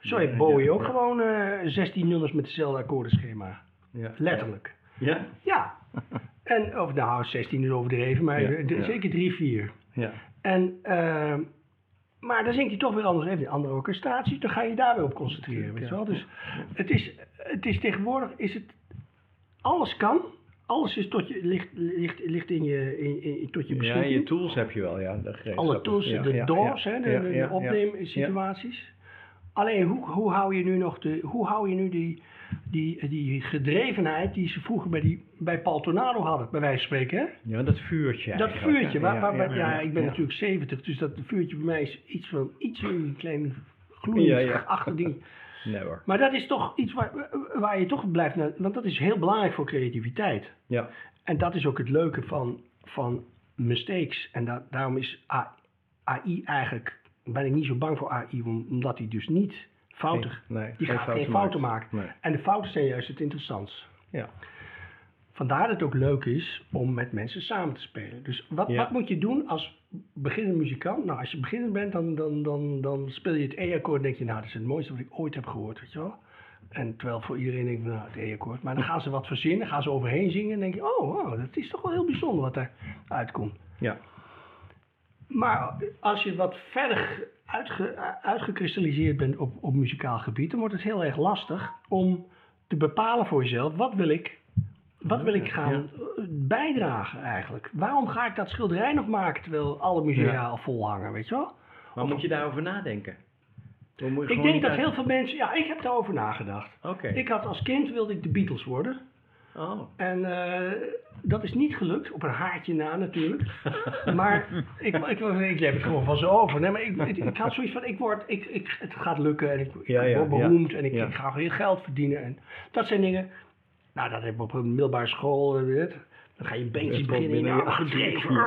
S3: Zo heeft Bowie ook gewoon eh 16 nummers met hetzelfde akkoordenschema.
S5: Ja.
S3: Letterlijk.
S5: Ja?
S3: Ja. En, of nou, 16 is overdreven, maar zeker 3, 4.
S5: Ja.
S3: En, eh, maar dan zingt hij toch weer anders, even een andere orchestratie, dan ga je daar weer op concentreren, weet je wel. Dus het is, het is tegenwoordig, is het, alles kan, alles is tot je, ligt, ligt, ligt in je, in, in- tot je
S5: Ja,
S3: beschikking.
S5: je tools heb je wel, ja.
S3: Alle tools,
S5: Ja,
S3: de
S5: ja, ja.
S3: hè, de,
S5: Ja,
S3: de, de
S5: ja, ja.
S3: opneemsituaties. Alleen, hoe, hoe hou je nu nog de, hoe hou je nu die, die, die gedrevenheid die ze vroeger bij, die, bij Paul Tornado hadden, bij wijze van spreken, hè?
S5: Ja, dat vuurtje
S3: Dat vuurtje, waar, waar, waar- ja,
S5: ja,
S3: ik ben
S5: ja.
S3: natuurlijk 70, dus dat vuurtje bij mij is iets van, iets een klein
S5: Ja,
S3: gloeiend
S5: ja.
S3: achter ding.
S5: Nee hoor.
S3: Maar dat is toch iets waar, waar je toch blijft naar, want dat is heel belangrijk voor creativiteit.
S5: Ja.
S3: En dat is ook het leuke van, van mistakes. En da- daarom is AI eigenlijk, ben ik niet zo bang voor AI, om- omdat hij dus niet fouten,
S5: Nee, nee,
S3: die
S5: geen
S3: gaat geen
S5: fouten
S3: fouten
S5: maakt.
S3: maken.
S5: Nee.
S3: En de fouten zijn juist het interessantst.
S5: Ja.
S3: Vandaar dat het ook leuk is om met mensen samen te spelen. Dus wat,
S5: Ja.
S3: wat moet je doen als beginnende muzikant? Nou, als je beginnend bent, dan, dan, dan, dan speel je het E-akkoord en denk je, nou, dat is het mooiste wat ik ooit heb gehoord, weet je wel. En terwijl voor iedereen denk ik, nou, het E-akkoord. Maar dan gaan ze wat verzinnen, gaan ze overheen zingen en denk je, oh, wow, dat is toch wel heel bijzonder wat daar uitkomt.
S5: Ja.
S3: Maar als je wat verder uitge, uitgekristalliseerd bent op, op muzikaal gebied, dan wordt het heel erg lastig om te bepalen voor jezelf, wat wil ik, wat wil ik gaan eh, bijdragen eigenlijk? Waarom ga ik dat schilderij nog maken terwijl alle musea
S5: Ja.
S3: al vol hangen, weet je wel?
S5: Maar moet je daarover nadenken? Moet je
S3: Ik denk dat
S5: uit-
S3: heel veel mensen, ja, ik heb daarover nagedacht.
S5: Oké.
S3: Ik had als kind wilde ik de Beatles worden.
S5: Oh.
S3: En eh, dat is niet gelukt, op een haartje na natuurlijk. maar ik, ik, ik, neem het gewoon van ze over. Nee, maar ik, ik, ik had zoiets van, ik word, ik, ik, het gaat lukken en ik, ik
S5: Ja, ja,
S3: word
S5: ja.
S3: beroemd en ik, ik ga heel geld verdienen. En dat zijn dingen, nou dat heb ik op een middelbare school, eh, weet. Dan ga je bandjes
S5: Het
S3: beginnen in een gedreven.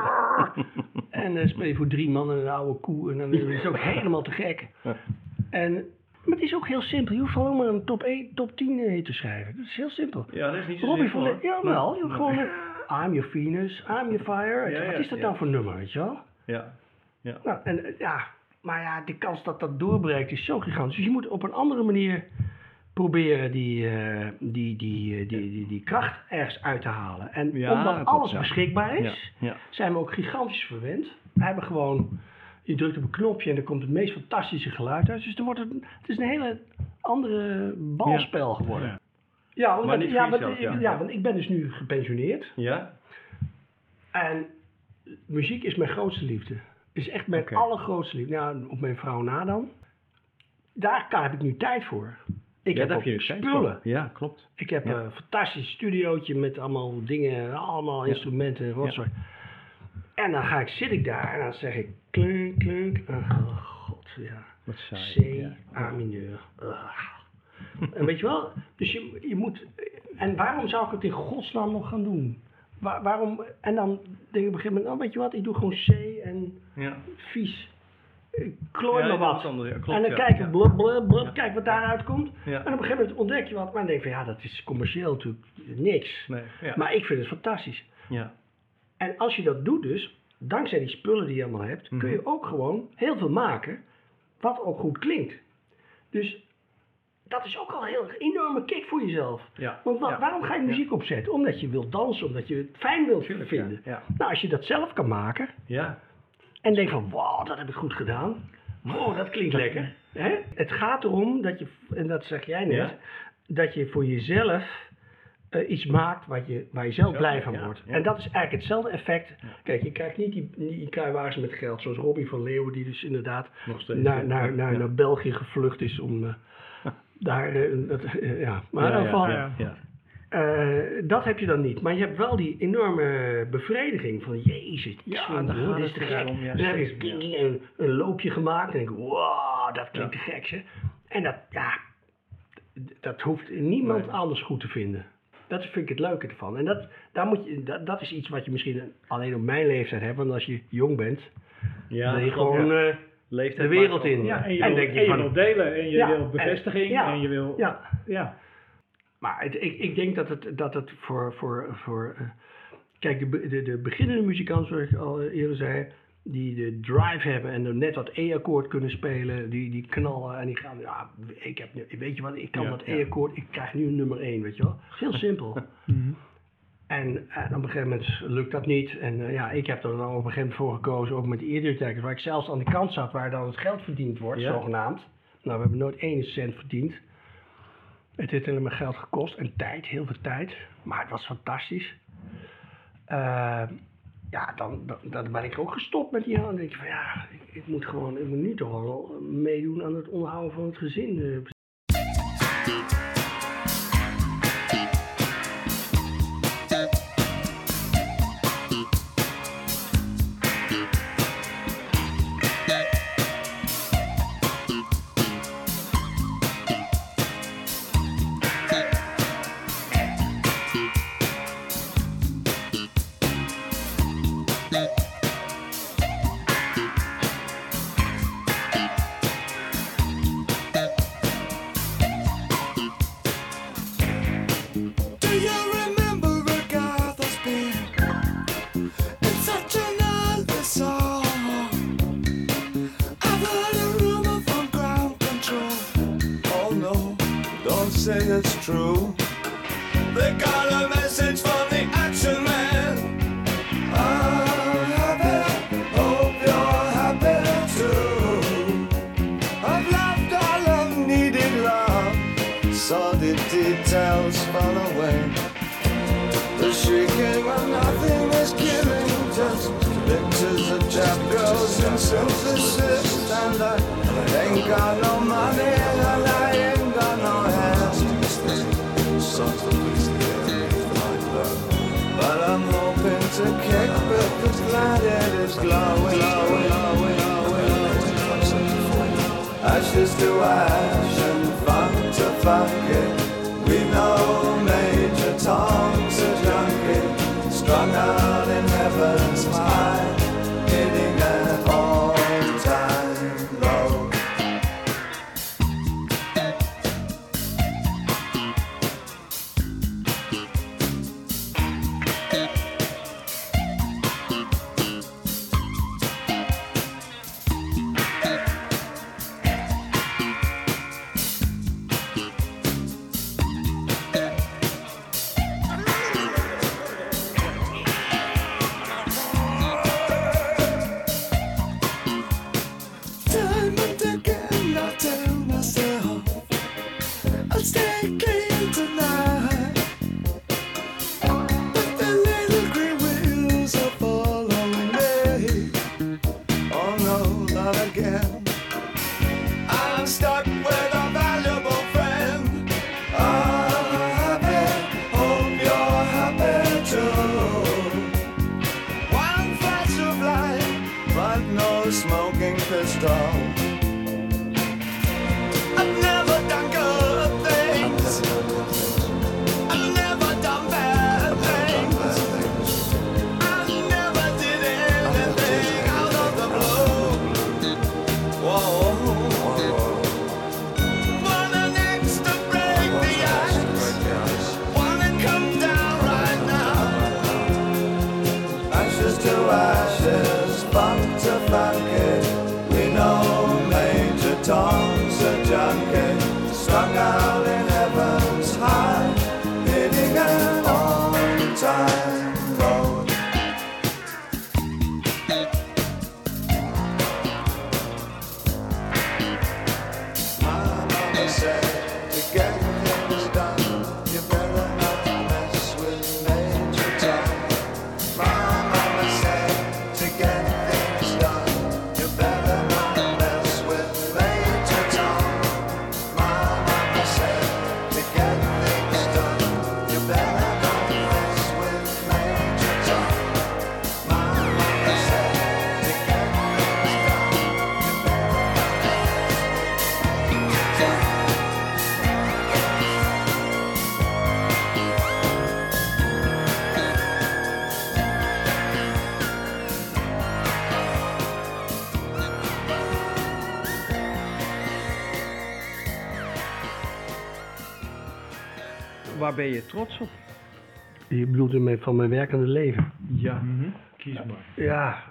S3: En dan speel je voor drie man en een oude koe. En dan is het ook helemaal te gek. En, maar het is ook heel simpel. Je hoeft gewoon maar een top, 1, top 10 hit te schrijven. Dat is heel simpel.
S5: Ja, dat is niet zo
S3: Robbie
S5: simpel,
S3: van ja, wel. Je hoeft gewoon eh, I'm your Venus, I'm your fire.
S5: Ja,
S3: Wat is dat
S5: ja.
S3: nou voor nummer, weet je wel?
S5: Ja. Ja.
S3: Nou, en eh, ja, maar ja, de kans dat dat doorbreekt is zo gigantisch. Dus je moet op een andere manier proberen die, eh, die, die, eh, die, die, die kracht ergens uit te halen. En
S5: Ja,
S3: omdat
S5: dat
S3: alles
S5: klopt,
S3: beschikbaar is,
S5: Ja. Ja.
S3: zijn we ook gigantisch verwend. We hebben gewoon, je drukt op een knopje en er komt het meest fantastische geluid uit. Dus er wordt een, het is een hele andere balspel geworden.
S4: Ja.
S5: Niet
S3: ja, want,
S5: ja.
S3: want ik ben dus nu gepensioneerd.
S5: Ja?
S3: En muziek is mijn grootste liefde. Is echt mijn allergrootste liefde. Nou, op mijn vrouw na dan. Daar heb ik nu tijd voor. Ik
S5: ja,
S3: heb
S5: je
S3: spullen.
S5: Ja, klopt.
S3: Ik heb
S5: Ja.
S3: een fantastisch studiootje met allemaal dingen, allemaal instrumenten en rotzooi. En dan ga ik, zit ik daar en dan zeg ik klunk, klunk. Oh god, ja.
S5: Wat saai.
S3: C. A mineur. Ugh. En weet je wel, dus je, je moet, en waarom zou ik het in godsnaam nog gaan doen? Waar- waarom, en dan denk ik op een gegeven moment, oh weet je wat, ik doe gewoon C en
S5: Ja.
S3: vies. Klooi
S5: Ja,
S3: maar wat.
S5: is anders, ja, klopt,
S3: en dan
S5: ja,
S3: kijk blub, blub, blub, kijk wat daaruit komt. En op een gegeven moment ontdek je wat, maar dan denk je van ja, dat is commercieel natuurlijk niks.
S5: Nee.
S3: Maar ik vind het fantastisch.
S5: ja.
S3: En als je dat doet dus, dankzij die spullen die je allemaal hebt, kun
S5: Mhm.
S3: je ook gewoon heel veel maken wat ook goed klinkt. Dus dat is ook al een heel enorme kick voor jezelf.
S5: Ja.
S3: Want wa-
S5: Ja.
S3: waarom ga je muziek opzetten? Omdat je wilt dansen, omdat je het fijn wilt
S5: Tuurlijk,
S3: vinden.
S5: Ja.
S3: Nou, als je dat zelf kan maken
S5: Ja.
S3: En denkt van, wow, dat heb ik goed gedaan. Wow, dat klinkt lekker. Hè? Het gaat erom dat je, en dat zeg jij net,
S5: Ja.
S3: dat je voor jezelf eh, iets maakt wat je, waar je zelf blij van
S5: ja,
S3: wordt.
S5: ja.
S3: En dat is eigenlijk hetzelfde effect. Kijk, je krijgt niet die, die kruiwagens met geld, zoals Robbie van Leeuwen, die dus inderdaad naar, naar, naar, naar België gevlucht is om eh, daar, eh, dat, ja. Maar in Eh, dat heb je dan niet. Maar je hebt wel die enorme bevrediging van Jezus,
S5: Ja, gaat
S3: dit is
S5: het
S3: te
S5: dus
S3: gek.
S5: om, ja,
S3: dan heb je een, een loopje gemaakt en denk ik, wow, dat klinkt te gek zeg. En dat, ja, dat hoeft niemand
S5: Nee.
S3: anders goed te vinden. Dat vind ik het leuke ervan. En dat, daar moet je, dat, dat is iets wat je misschien alleen op mijn leeftijd hebt. Want als je jong bent,
S5: Ja,
S3: wil je gewoon
S5: ja.
S3: eh,
S5: Leeftijd
S3: de wereld in.
S4: Ja, en je,
S3: En
S4: wil,
S3: denk je
S4: en je
S3: van-
S4: wil delen en je
S3: Ja,
S4: wil
S3: en-
S4: bevestiging
S3: ja,
S4: en je wil...
S3: ja,
S4: ja.
S3: Maar het, ik, ik denk dat het, dat het voor. voor, voor eh, kijk, de, de, de beginnende muzikanten, zoals ik al eerder zei. Die de drive hebben en dan net dat E-akkoord kunnen spelen. Die, die knallen en die gaan. Ja, ik heb, nu- weet je wat, ik kan
S4: Ja,
S3: dat
S4: ja.
S3: E-akkoord. Ik krijg nu een nummer 1, weet je wel. Heel simpel.
S4: Mhm.
S3: En, en op een gegeven moment lukt dat niet. En eh, ja, ik heb er dan op een gegeven moment voor gekozen, ook met de eerdere waar ik zelfs aan de kant zat, waar dan het geld verdiend wordt,
S5: Ja.
S3: zogenaamd. Nou, we hebben nooit één cent verdiend. Het heeft alleen maar geld gekost en tijd, heel veel tijd. Maar het was fantastisch. Eh, ja, dan, dan, ben ik ook gestopt met die. Dan denk je van ja, ik, ik moet gewoon, ik moet nu toch wel meedoen aan het onderhouden van het gezin.
S8: stay.
S5: Waar ben je trots op?
S3: Je bedoelt ermee van mijn werkende leven.
S5: Ja, kies maar.
S3: Ja,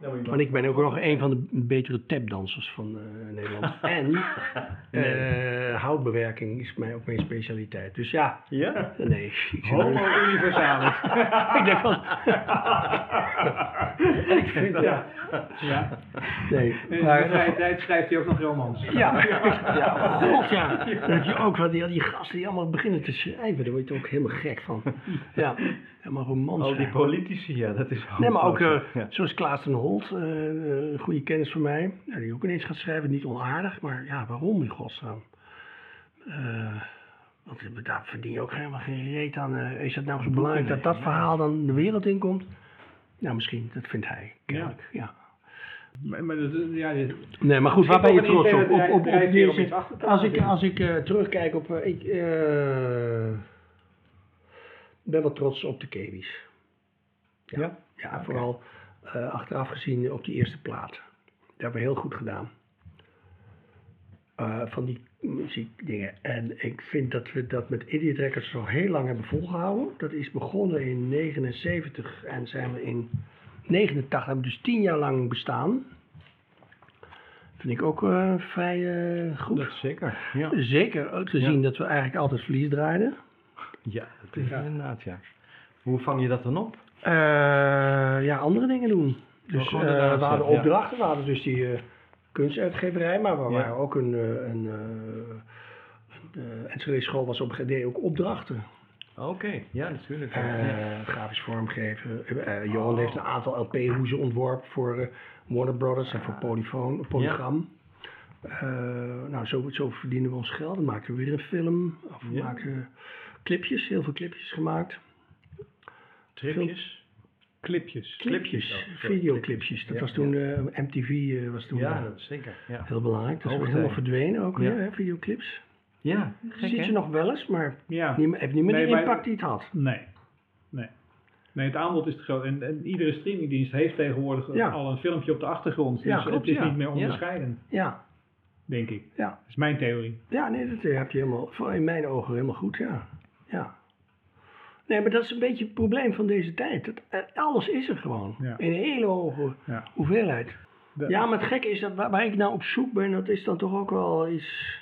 S3: want ik ben ook nog een van de betere tapdansers van eh, Nederland. En eh, houtbewerking is mij ook mijn specialiteit. Dus ja,
S5: Ja?
S3: nee.
S4: Homo universalis.
S3: ik denk van... ik vind, ja.
S4: ja.
S3: Nee,
S4: in
S3: maar...
S4: de vrije tijd schrijft hij ook nog romans.
S3: Ja, ja, god ja. Heb je ook wat die, die gasten die allemaal beginnen te schrijven. Daar word je ook helemaal gek van. Ja, helemaal romans.
S5: Al die
S3: schrijven.
S5: politici, ja, dat is
S3: Nee, maar ook eh,
S5: Ja.
S3: zoals Klaas ten Holt, eh, eh, een goede kennis van mij. Die ook ineens gaat schrijven, niet onaardig, maar ja, waarom in godsnaam? Eh, want daar verdien je ook helemaal geen reet aan. Is het nou zo belangrijk dat dat verhaal dan de wereld inkomt? Nou, misschien, dat vindt hij, kennelijk, ja.
S4: Maar, maar ja,
S3: Nee, maar goed, waar ben je trots
S4: een
S3: op? Op, op, deze, als ik, als ik terugkijk op... ik ben wel trots op de Kiwis. Ja, ja, vooral eh, achteraf gezien op die eerste plaat. Dat hebben we heel goed gedaan. Eh, van die muziekdingen. En ik vind dat we dat met Idiot Records zo heel lang hebben volgehouden. Dat is begonnen in 79 en zijn we in 89, hebben we dus tien jaar lang bestaan. Vind ik ook eh, vrij goed.
S5: Dat zeker. Ja.
S3: Zeker ook gezien dat we eigenlijk altijd verlies draaiden.
S5: ja, dat is inderdaad, ja. Hoe vang je dat dan op?
S3: Eh, ja, andere dingen doen. Dus
S5: gewoon
S3: eh, we hadden opdrachten, we hadden dus die eh, kunstuitgeverij, maar we waren ook een, een, een Enschede school was op moment ook opdrachten.
S5: Oké, ja, natuurlijk. ja.
S3: Grafisch vormgeven. Johan heeft een aantal LP-hoezen ontworpen voor eh, Warner Brothers en voor Polyfoon, Polygram. Eh, nou, zo, zo verdienen we ons geld. Dan maakten we weer een film. Of we
S5: Ja.
S3: maakten clipjes, heel veel clipjes gemaakt.
S5: Tripjes?
S4: clipjes.
S3: Clipjes,
S5: Oh,
S3: videoclipjes. Dat
S5: Ja,
S3: was toen, eh, MTV eh, was toen
S5: Ja,
S3: eh,
S5: dat is zeker. Ja,
S3: heel belangrijk. Dat is helemaal verdwenen ook
S5: Ja.
S3: weer, hè, videoclips.
S5: ja
S3: Je
S5: gek
S3: ziet ze nog wel eens, maar
S4: Ja.
S3: niet, meer- heeft niet meer
S4: Nee,
S3: de
S4: maar-
S3: impact die het had.
S4: Nee. Nee. Nee, het aanbod is te groot. En, en iedere streamingdienst heeft tegenwoordig
S3: Ja.
S4: al een filmpje op de achtergrond. Dus
S3: Ja, klopt,
S4: het is
S5: ja.
S4: niet meer
S5: Ja.
S4: onderscheiden,
S3: Ja,
S4: denk ik.
S3: ja.
S4: Dat is mijn theorie.
S3: Ja, nee, dat heb je helemaal, voor- in mijn ogen helemaal goed, ja. ja. Nee, maar dat is een beetje het probleem van deze tijd. Dat, eh, alles is er gewoon.
S4: Ja.
S3: In een hele hoge
S4: Ja.
S3: hoeveelheid.
S4: De-
S3: Ja, maar het gekke is dat waar, waar ik nou op zoek ben, dat is dan toch ook wel iets...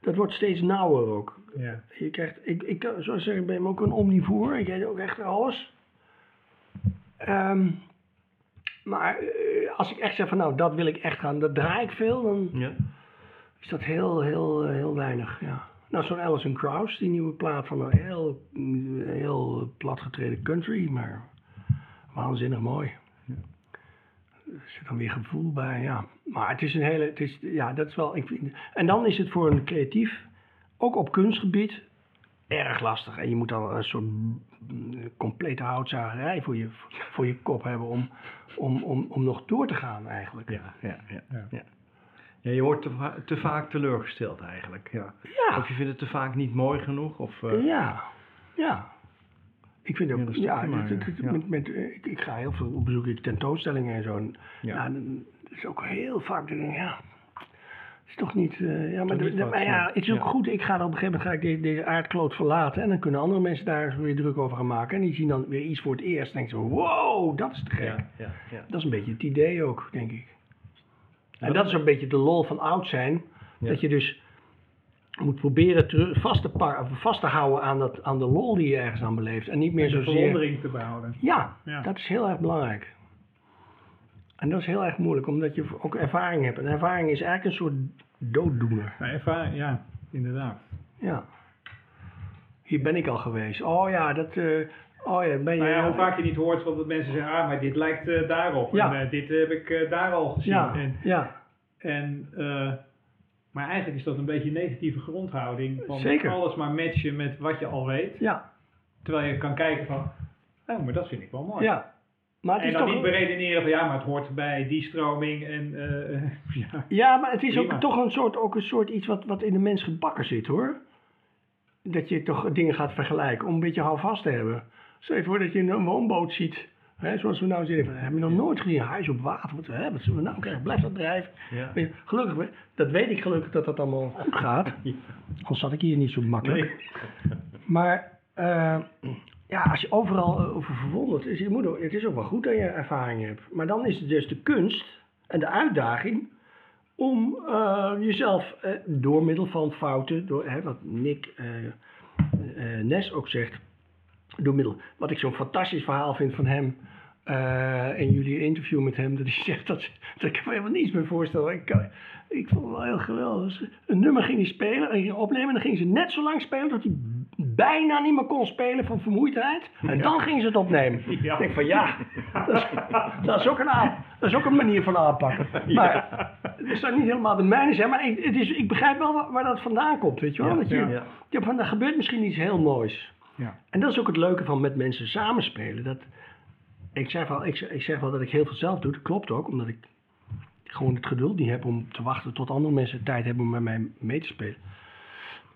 S3: Dat wordt steeds nauwer ook.
S4: Ja.
S3: Je krijgt, ik, ik, zoals ik zeg, ik ben ook een omnivoer. Ik eet ook echt alles. Ehm, maar eh, als ik echt zeg van nou, dat wil ik echt gaan, dat draai ik veel, dan
S5: Ja.
S3: is dat heel, heel, heel weinig. Ja. Nou, zo'n Alison Krauss, die nieuwe plaat van een heel, heel platgetreden country, maar waanzinnig mooi. Er zit dan weer gevoel bij, ja. Maar het is een hele, het is, ja, dat is wel, ik vind, en dan is het voor een creatief, ook op kunstgebied, erg lastig. En je moet dan een soort complete houtzagerij voor je, voor je kop hebben om, om, om, om nog door te gaan eigenlijk.
S5: Ja, ja, ja.
S4: Ja.
S5: ja. Ja, je wordt te, te vaak teleurgesteld eigenlijk. Ja.
S3: Ja.
S5: Of je vindt het te vaak niet mooi genoeg. Of, eh,
S3: Ja, ja. Ik vind ook,
S5: dat
S3: ja,
S5: ik maar,
S3: het- met, met, eh, ik, ik ga heel veel op bezoek in tentoonstellingen en zo. En,
S5: Ja.
S3: ja. dan is ook heel vaak, denk ik, ja, het is toch niet, eh, ja, maar,
S5: Toch
S3: de-
S5: niet
S3: de-
S5: wat,
S3: maar ja, het is ook
S5: Ja.
S3: goed, ik ga dan op een gegeven moment ga ik deze, deze aardkloot verlaten en dan kunnen andere mensen daar weer druk over gaan maken. En die zien dan weer iets voor het eerst en denken ze, wow, dat is te gek.
S5: ja, ja, ja.
S3: Dat is een beetje het idee ook, denk ik. En
S5: Ja,
S3: dat is een beetje de lol van oud zijn.
S5: Ja.
S3: Dat je dus moet proberen terug, vast, te par- vast te houden aan, dat, aan de lol die je ergens aan beleeft. En niet meer
S4: de
S3: zozeer...
S4: verwondering te behouden.
S3: Ja,
S4: Ja.
S3: dat is heel erg belangrijk. En dat is heel erg moeilijk, omdat je ook ervaring hebt. En ervaring is eigenlijk een soort dooddoener.
S4: Nou, ervaring, ja, inderdaad.
S3: Ja. Hier ben ik al geweest. Oh ja, dat... eh, oh ja, ben je...
S4: Nou ja, hoe vaak je niet hoort van dat mensen zeggen, ah, maar dit lijkt eh, daarop.
S3: Ja.
S4: En eh, dit heb ik eh, daar al gezien.
S3: Ja,
S4: En,
S3: ja,
S4: en, eh, maar eigenlijk is dat een beetje een negatieve grondhouding. Van
S3: Zeker.
S4: alles maar matchen met wat je al weet.
S3: ja,
S4: Terwijl je kan kijken van, oh, maar dat vind ik wel mooi.
S3: ja. Maar het
S4: En
S3: is
S4: dan
S3: toch...
S4: niet beredeneren van, ja, maar het hoort bij die stroming. En, eh, ja.
S3: Ja, maar het is ook toch een soort, ook een soort iets wat, wat in de mens gebakken zit hoor. Dat je toch dingen gaat vergelijken om een beetje houvast te hebben. Stel je voor dat je een woonboot ziet. Hè, zoals we nou zitten. Heb je nog nooit gezien? Een huis op water. Wat, hè, wat zullen we nou krijgen? Blijft dat drijven?
S5: Ja.
S3: Gelukkig, dat weet ik gelukkig dat dat allemaal goed gaat. Anders zat ik hier niet zo makkelijk. Maar eh, ja, als je overal eh, over verwonderd is, je moet ook, het is ook wel goed dat je ervaring hebt. Maar dan is het dus de kunst en de uitdaging om eh, jezelf door middel van fouten, door, hè, wat Nick Nes ook zegt, door middel, wat ik zo'n fantastisch verhaal vind van hem. eh in jullie interview met hem, dat hij zegt dat, dat ik me helemaal niets meer voorstel. Ik, kan- ik vond het wel heel geweldig. Een nummer ging hij spelen, en ging opnemen, en dan ging ze net zo lang spelen dat hij bijna niet meer kon spelen van vermoeidheid. En dan ging ze het opnemen. Ik denk van ja, dat is, dat is ook een, aan- dat is ook een manier van aanpakken. Maar het zou niet helemaal de mijne zijn, maar ik, het is, ik begrijp wel waar, waar dat vandaan komt, weet je wel. dat je, van, er gebeurt misschien iets heel moois.
S4: Ja.
S3: En dat is ook het leuke van met mensen samenspelen. Dat, ik, zeg wel, ik, zeg- ik zeg wel dat ik heel veel zelf doe. Dat klopt ook, omdat ik gewoon het geduld niet heb om te wachten tot andere mensen tijd hebben om met mij mee te spelen.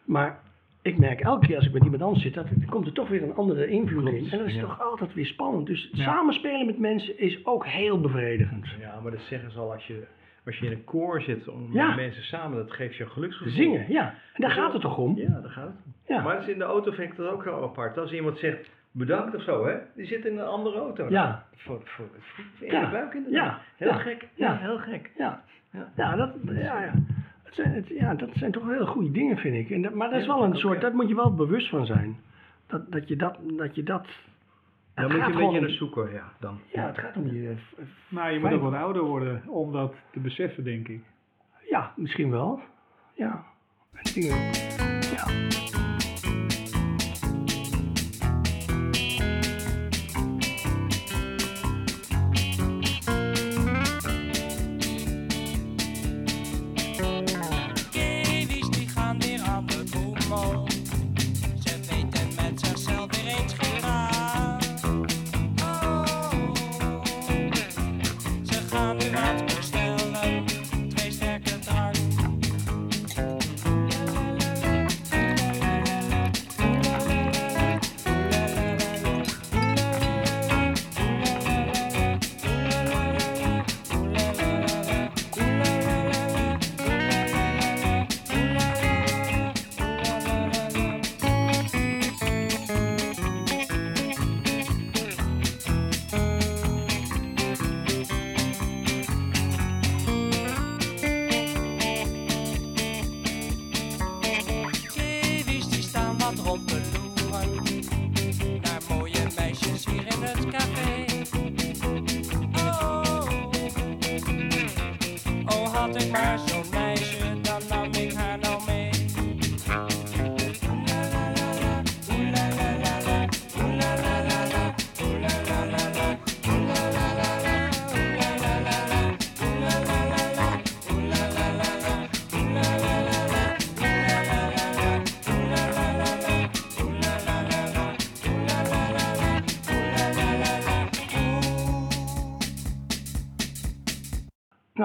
S3: Maar ik merk elke keer als ik met iemand anders zit, dat er komt er toch weer een andere invloed in. En dat is toch altijd weer spannend. Dus
S4: Ja.
S3: samenspelen met mensen is ook heel bevredigend.
S5: Ja, maar dat zeggen ze al als je, als je in een koor zit om
S3: Ja.
S5: met mensen samen, dat geeft je een geluksgevoel.
S3: Zingen, ja. En daar gaat het toch om?
S5: Ja, daar gaat het om.
S3: Ja.
S5: Maar is in de auto vind ik dat ook heel apart. Als iemand zegt bedankt of zo, hè, die zit in een andere auto.
S3: Ja.
S5: Voor, voor, voor, in
S3: Ja.
S5: de buik inderdaad.
S3: Ja.
S5: Heel gek.
S3: Ja.
S5: Heel gek.
S3: Ja,
S5: Ja.
S3: dat, ja, ja. Het zijn, het, ja, dat zijn toch hele goede dingen, vind ik. En dat, maar dat is wel een soort, daar moet je wel bewust van zijn. Dat, dat je dat, dat je dat...
S5: Dan moet je een beetje
S3: om-
S5: naar zoeken, ja. Dan.
S3: Ja, het gaat om je... eh,
S4: Maar je moet ook wat ouder worden om dat te beseffen, denk ik.
S3: Ja, misschien wel. Ja. En Dingen, ja.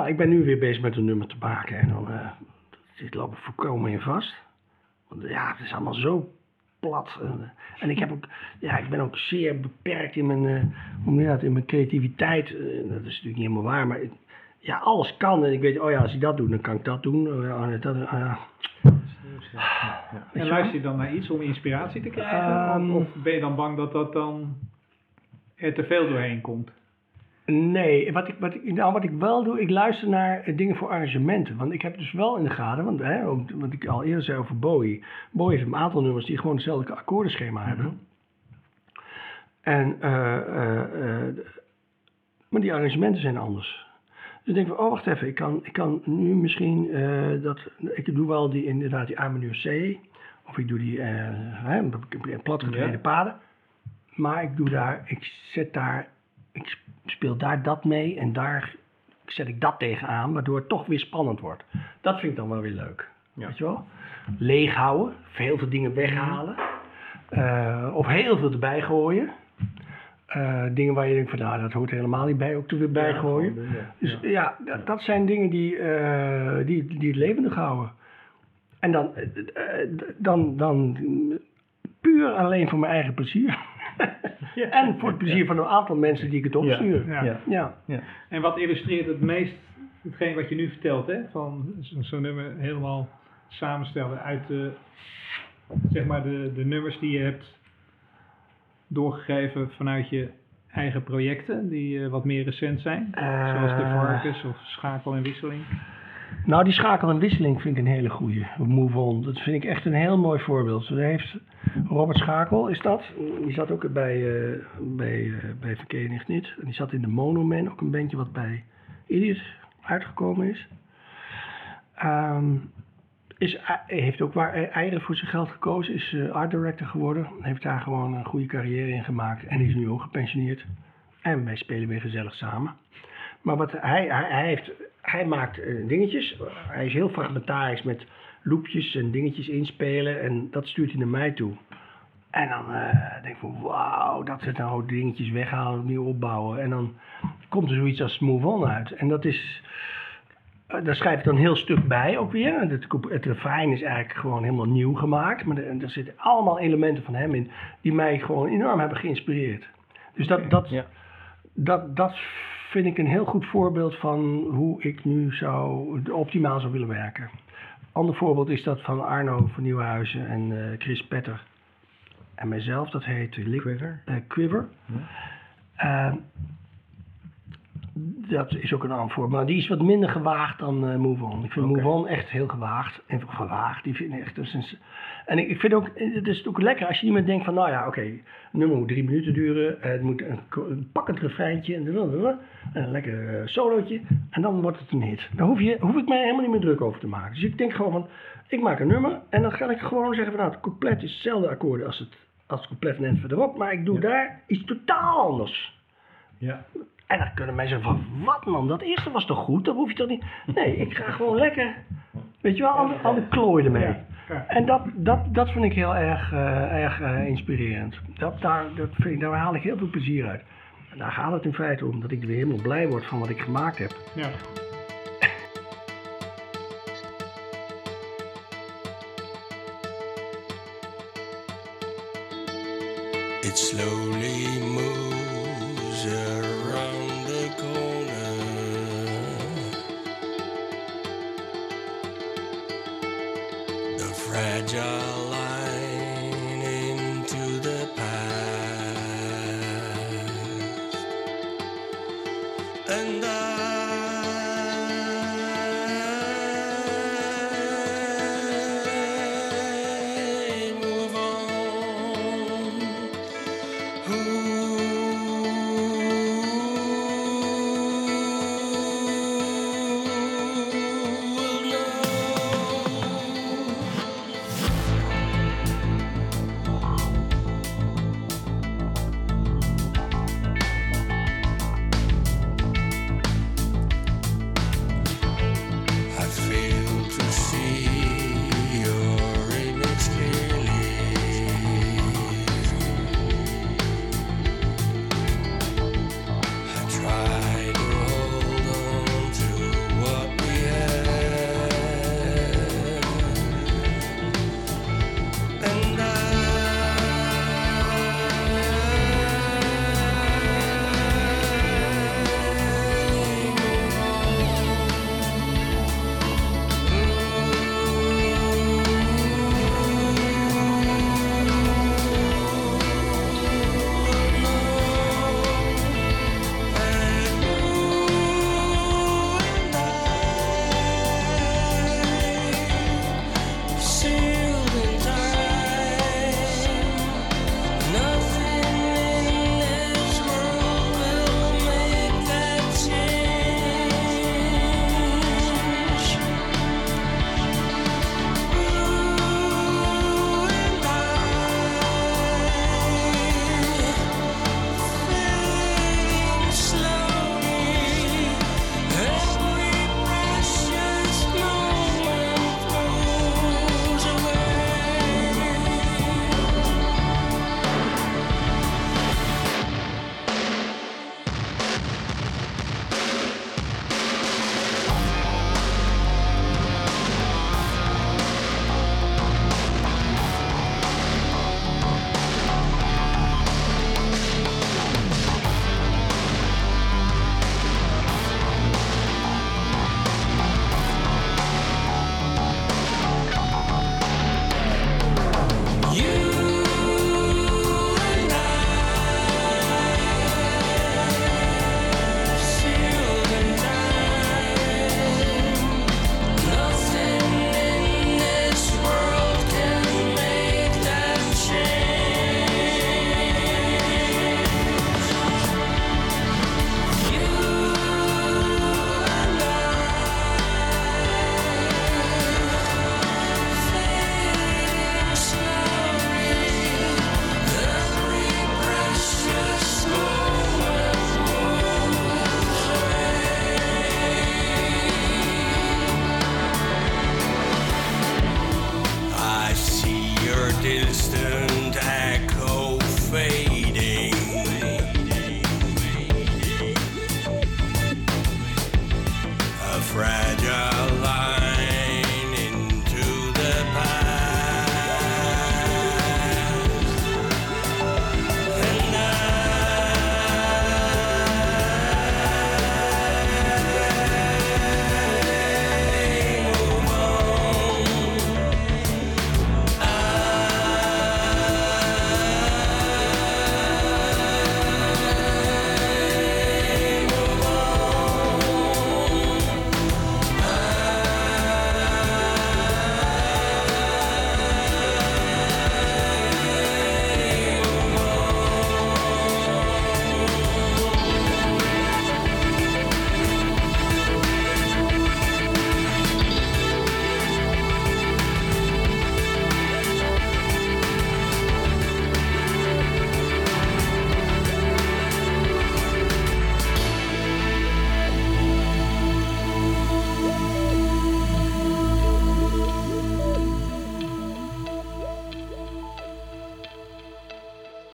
S8: Nou,
S3: ik ben nu weer bezig met een nummer te maken. En dan eh zit loop ik voorkomen in vast. Want ja, het is allemaal zo plat. En, eh, en ik, heb ook, ja, ik ben ook zeer beperkt in mijn, dat, in mijn creativiteit. Eh, dat is natuurlijk niet helemaal waar, maar ik- ja, alles kan. En ik weet, oh ja, als ik dat doe, dan kan ik dat doen. Oh ja, oh, dat, ja.
S4: En luister je dan naar iets om inspiratie te krijgen?
S3: Ehm.
S4: of, of ben je dan bang dat dat dan er te veel doorheen komt?
S3: Nee, wat ik, wat, ik, nou, wat ik wel doe, ik luister naar eh, dingen voor arrangementen. Want ik heb dus wel in de gaten, want hè, ook wat ik al eerder zei over Bowie. Bowie heeft een aantal nummers die gewoon hetzelfde akkoordenschema hebben. En, eh, eh, maar die arrangementen zijn anders. Dus ik denk van, oh wacht even, ik kan, ik kan nu misschien dat, ik doe wel die inderdaad die A mineur C. Of ik doe die hè, platgedraaide
S5: Ja.
S3: paden. Maar ik doe daar, ik zet daar, ik speel daar dat mee en daar zet ik dat tegenaan, waardoor het toch weer spannend wordt. Dat vind ik dan wel weer leuk.
S5: Ja.
S3: Weet je wel? Leeg houden, heel veel dingen weghalen. eh, of heel veel erbij gooien. Eh, dingen waar je denkt van, nou, dat hoort helemaal niet bij, ook er weer bij
S5: Ja,
S3: gooien.
S5: gewoon doen, ja.
S3: Dus ja, dat, dat zijn dingen die, eh, die, die het levendig houden. En dan, dan, dan puur alleen voor mijn eigen plezier. en voor het plezier van een aantal mensen die ik het opstuur.
S4: Ja.
S5: Ja.
S3: Ja.
S4: En wat illustreert het meest hetgeen wat je nu vertelt, hè? Van zo- zo'n nummer helemaal samenstellen uit de zeg maar de, de nummers die je hebt doorgegeven vanuit je eigen projecten, die eh, wat meer recent zijn? Zoals de
S3: Eh,
S4: Varkens of Schakel en Wisseling?
S3: Nou, die schakel en wisseling vind ik een hele goeie. Move on. Dat vind ik echt een heel mooi voorbeeld. Heeft Robert Schakel, is dat? Die zat ook bij, eh bij, eh bij Nicht Niet. En die zat in de Monoman, ook een bandje wat bij Idiot uitgekomen is. Ehm, is hij heeft ook waar eieren voor zijn geld gekozen. Is eh, art director geworden. Heeft daar gewoon een goede carrière in gemaakt. En is nu ook gepensioneerd. En wij spelen weer gezellig samen. Maar wat hij, hij, hij, heeft, hij maakt eh, dingetjes. Hij is heel fragmentarisch met loopjes en dingetjes inspelen. En dat stuurt hij naar mij toe. En dan eh, denk ik van wauw, dat ze nou dingetjes weghalen, opnieuw opbouwen. En dan komt er zoiets als Move On uit. En dat is, eh, daar schrijf ik dan een heel stuk bij ook weer. Het, het refrein is eigenlijk gewoon helemaal nieuw gemaakt. Maar er, er zitten allemaal elementen van hem in die mij gewoon enorm hebben geïnspireerd. Dus dat, dat,
S5: Ja.
S3: dat, dat vind ik een heel goed voorbeeld van hoe ik nu zou, optimaal zou willen werken. Ander voorbeeld is dat van Arno van Nieuwenhuizen en eh, Chris Petter en mijzelf. Dat heet
S5: Quiver.
S3: eh, Quiver. Eh, dat is ook een voorbeeld. Maar die is wat minder gewaagd dan eh, Move On. Ik vind
S5: Oké.
S3: Move On echt heel gewaagd. En gewaagd, die vind ik echt... Een, en ik, ik vind ook, het is ook lekker als je niet meer denkt van... Nou ja, oké, nummer moet drie minuten duren. eh, Het moet een, pakkend refreintje. En, een lekker eh, solootje. En dan wordt het een hit. Daar hoef, je, hoef ik mij helemaal niet meer druk over te maken. Dus ik denk gewoon van... Ik maak een nummer en dan ga ik gewoon zeggen van... Nou, het couplet is hetzelfde akkoorden als het, als het couplet net verderop. Maar ik doe daar iets totaal anders.
S5: Ja.
S3: En dan kunnen mensen van, wat man, dat eerste was toch goed? Dat hoef je toch niet... Nee, ik ga gewoon lekker, weet je wel, aan de, aan de klooi ermee.
S4: ja.
S3: En dat, dat, dat vind ik heel erg, eh, erg eh, inspirerend. Dat, daar, dat vind ik, daar haal ik heel veel plezier uit. En daar gaat het in feite om, dat ik weer helemaal blij word van wat ik gemaakt heb.
S4: Ja.
S9: It slowly moves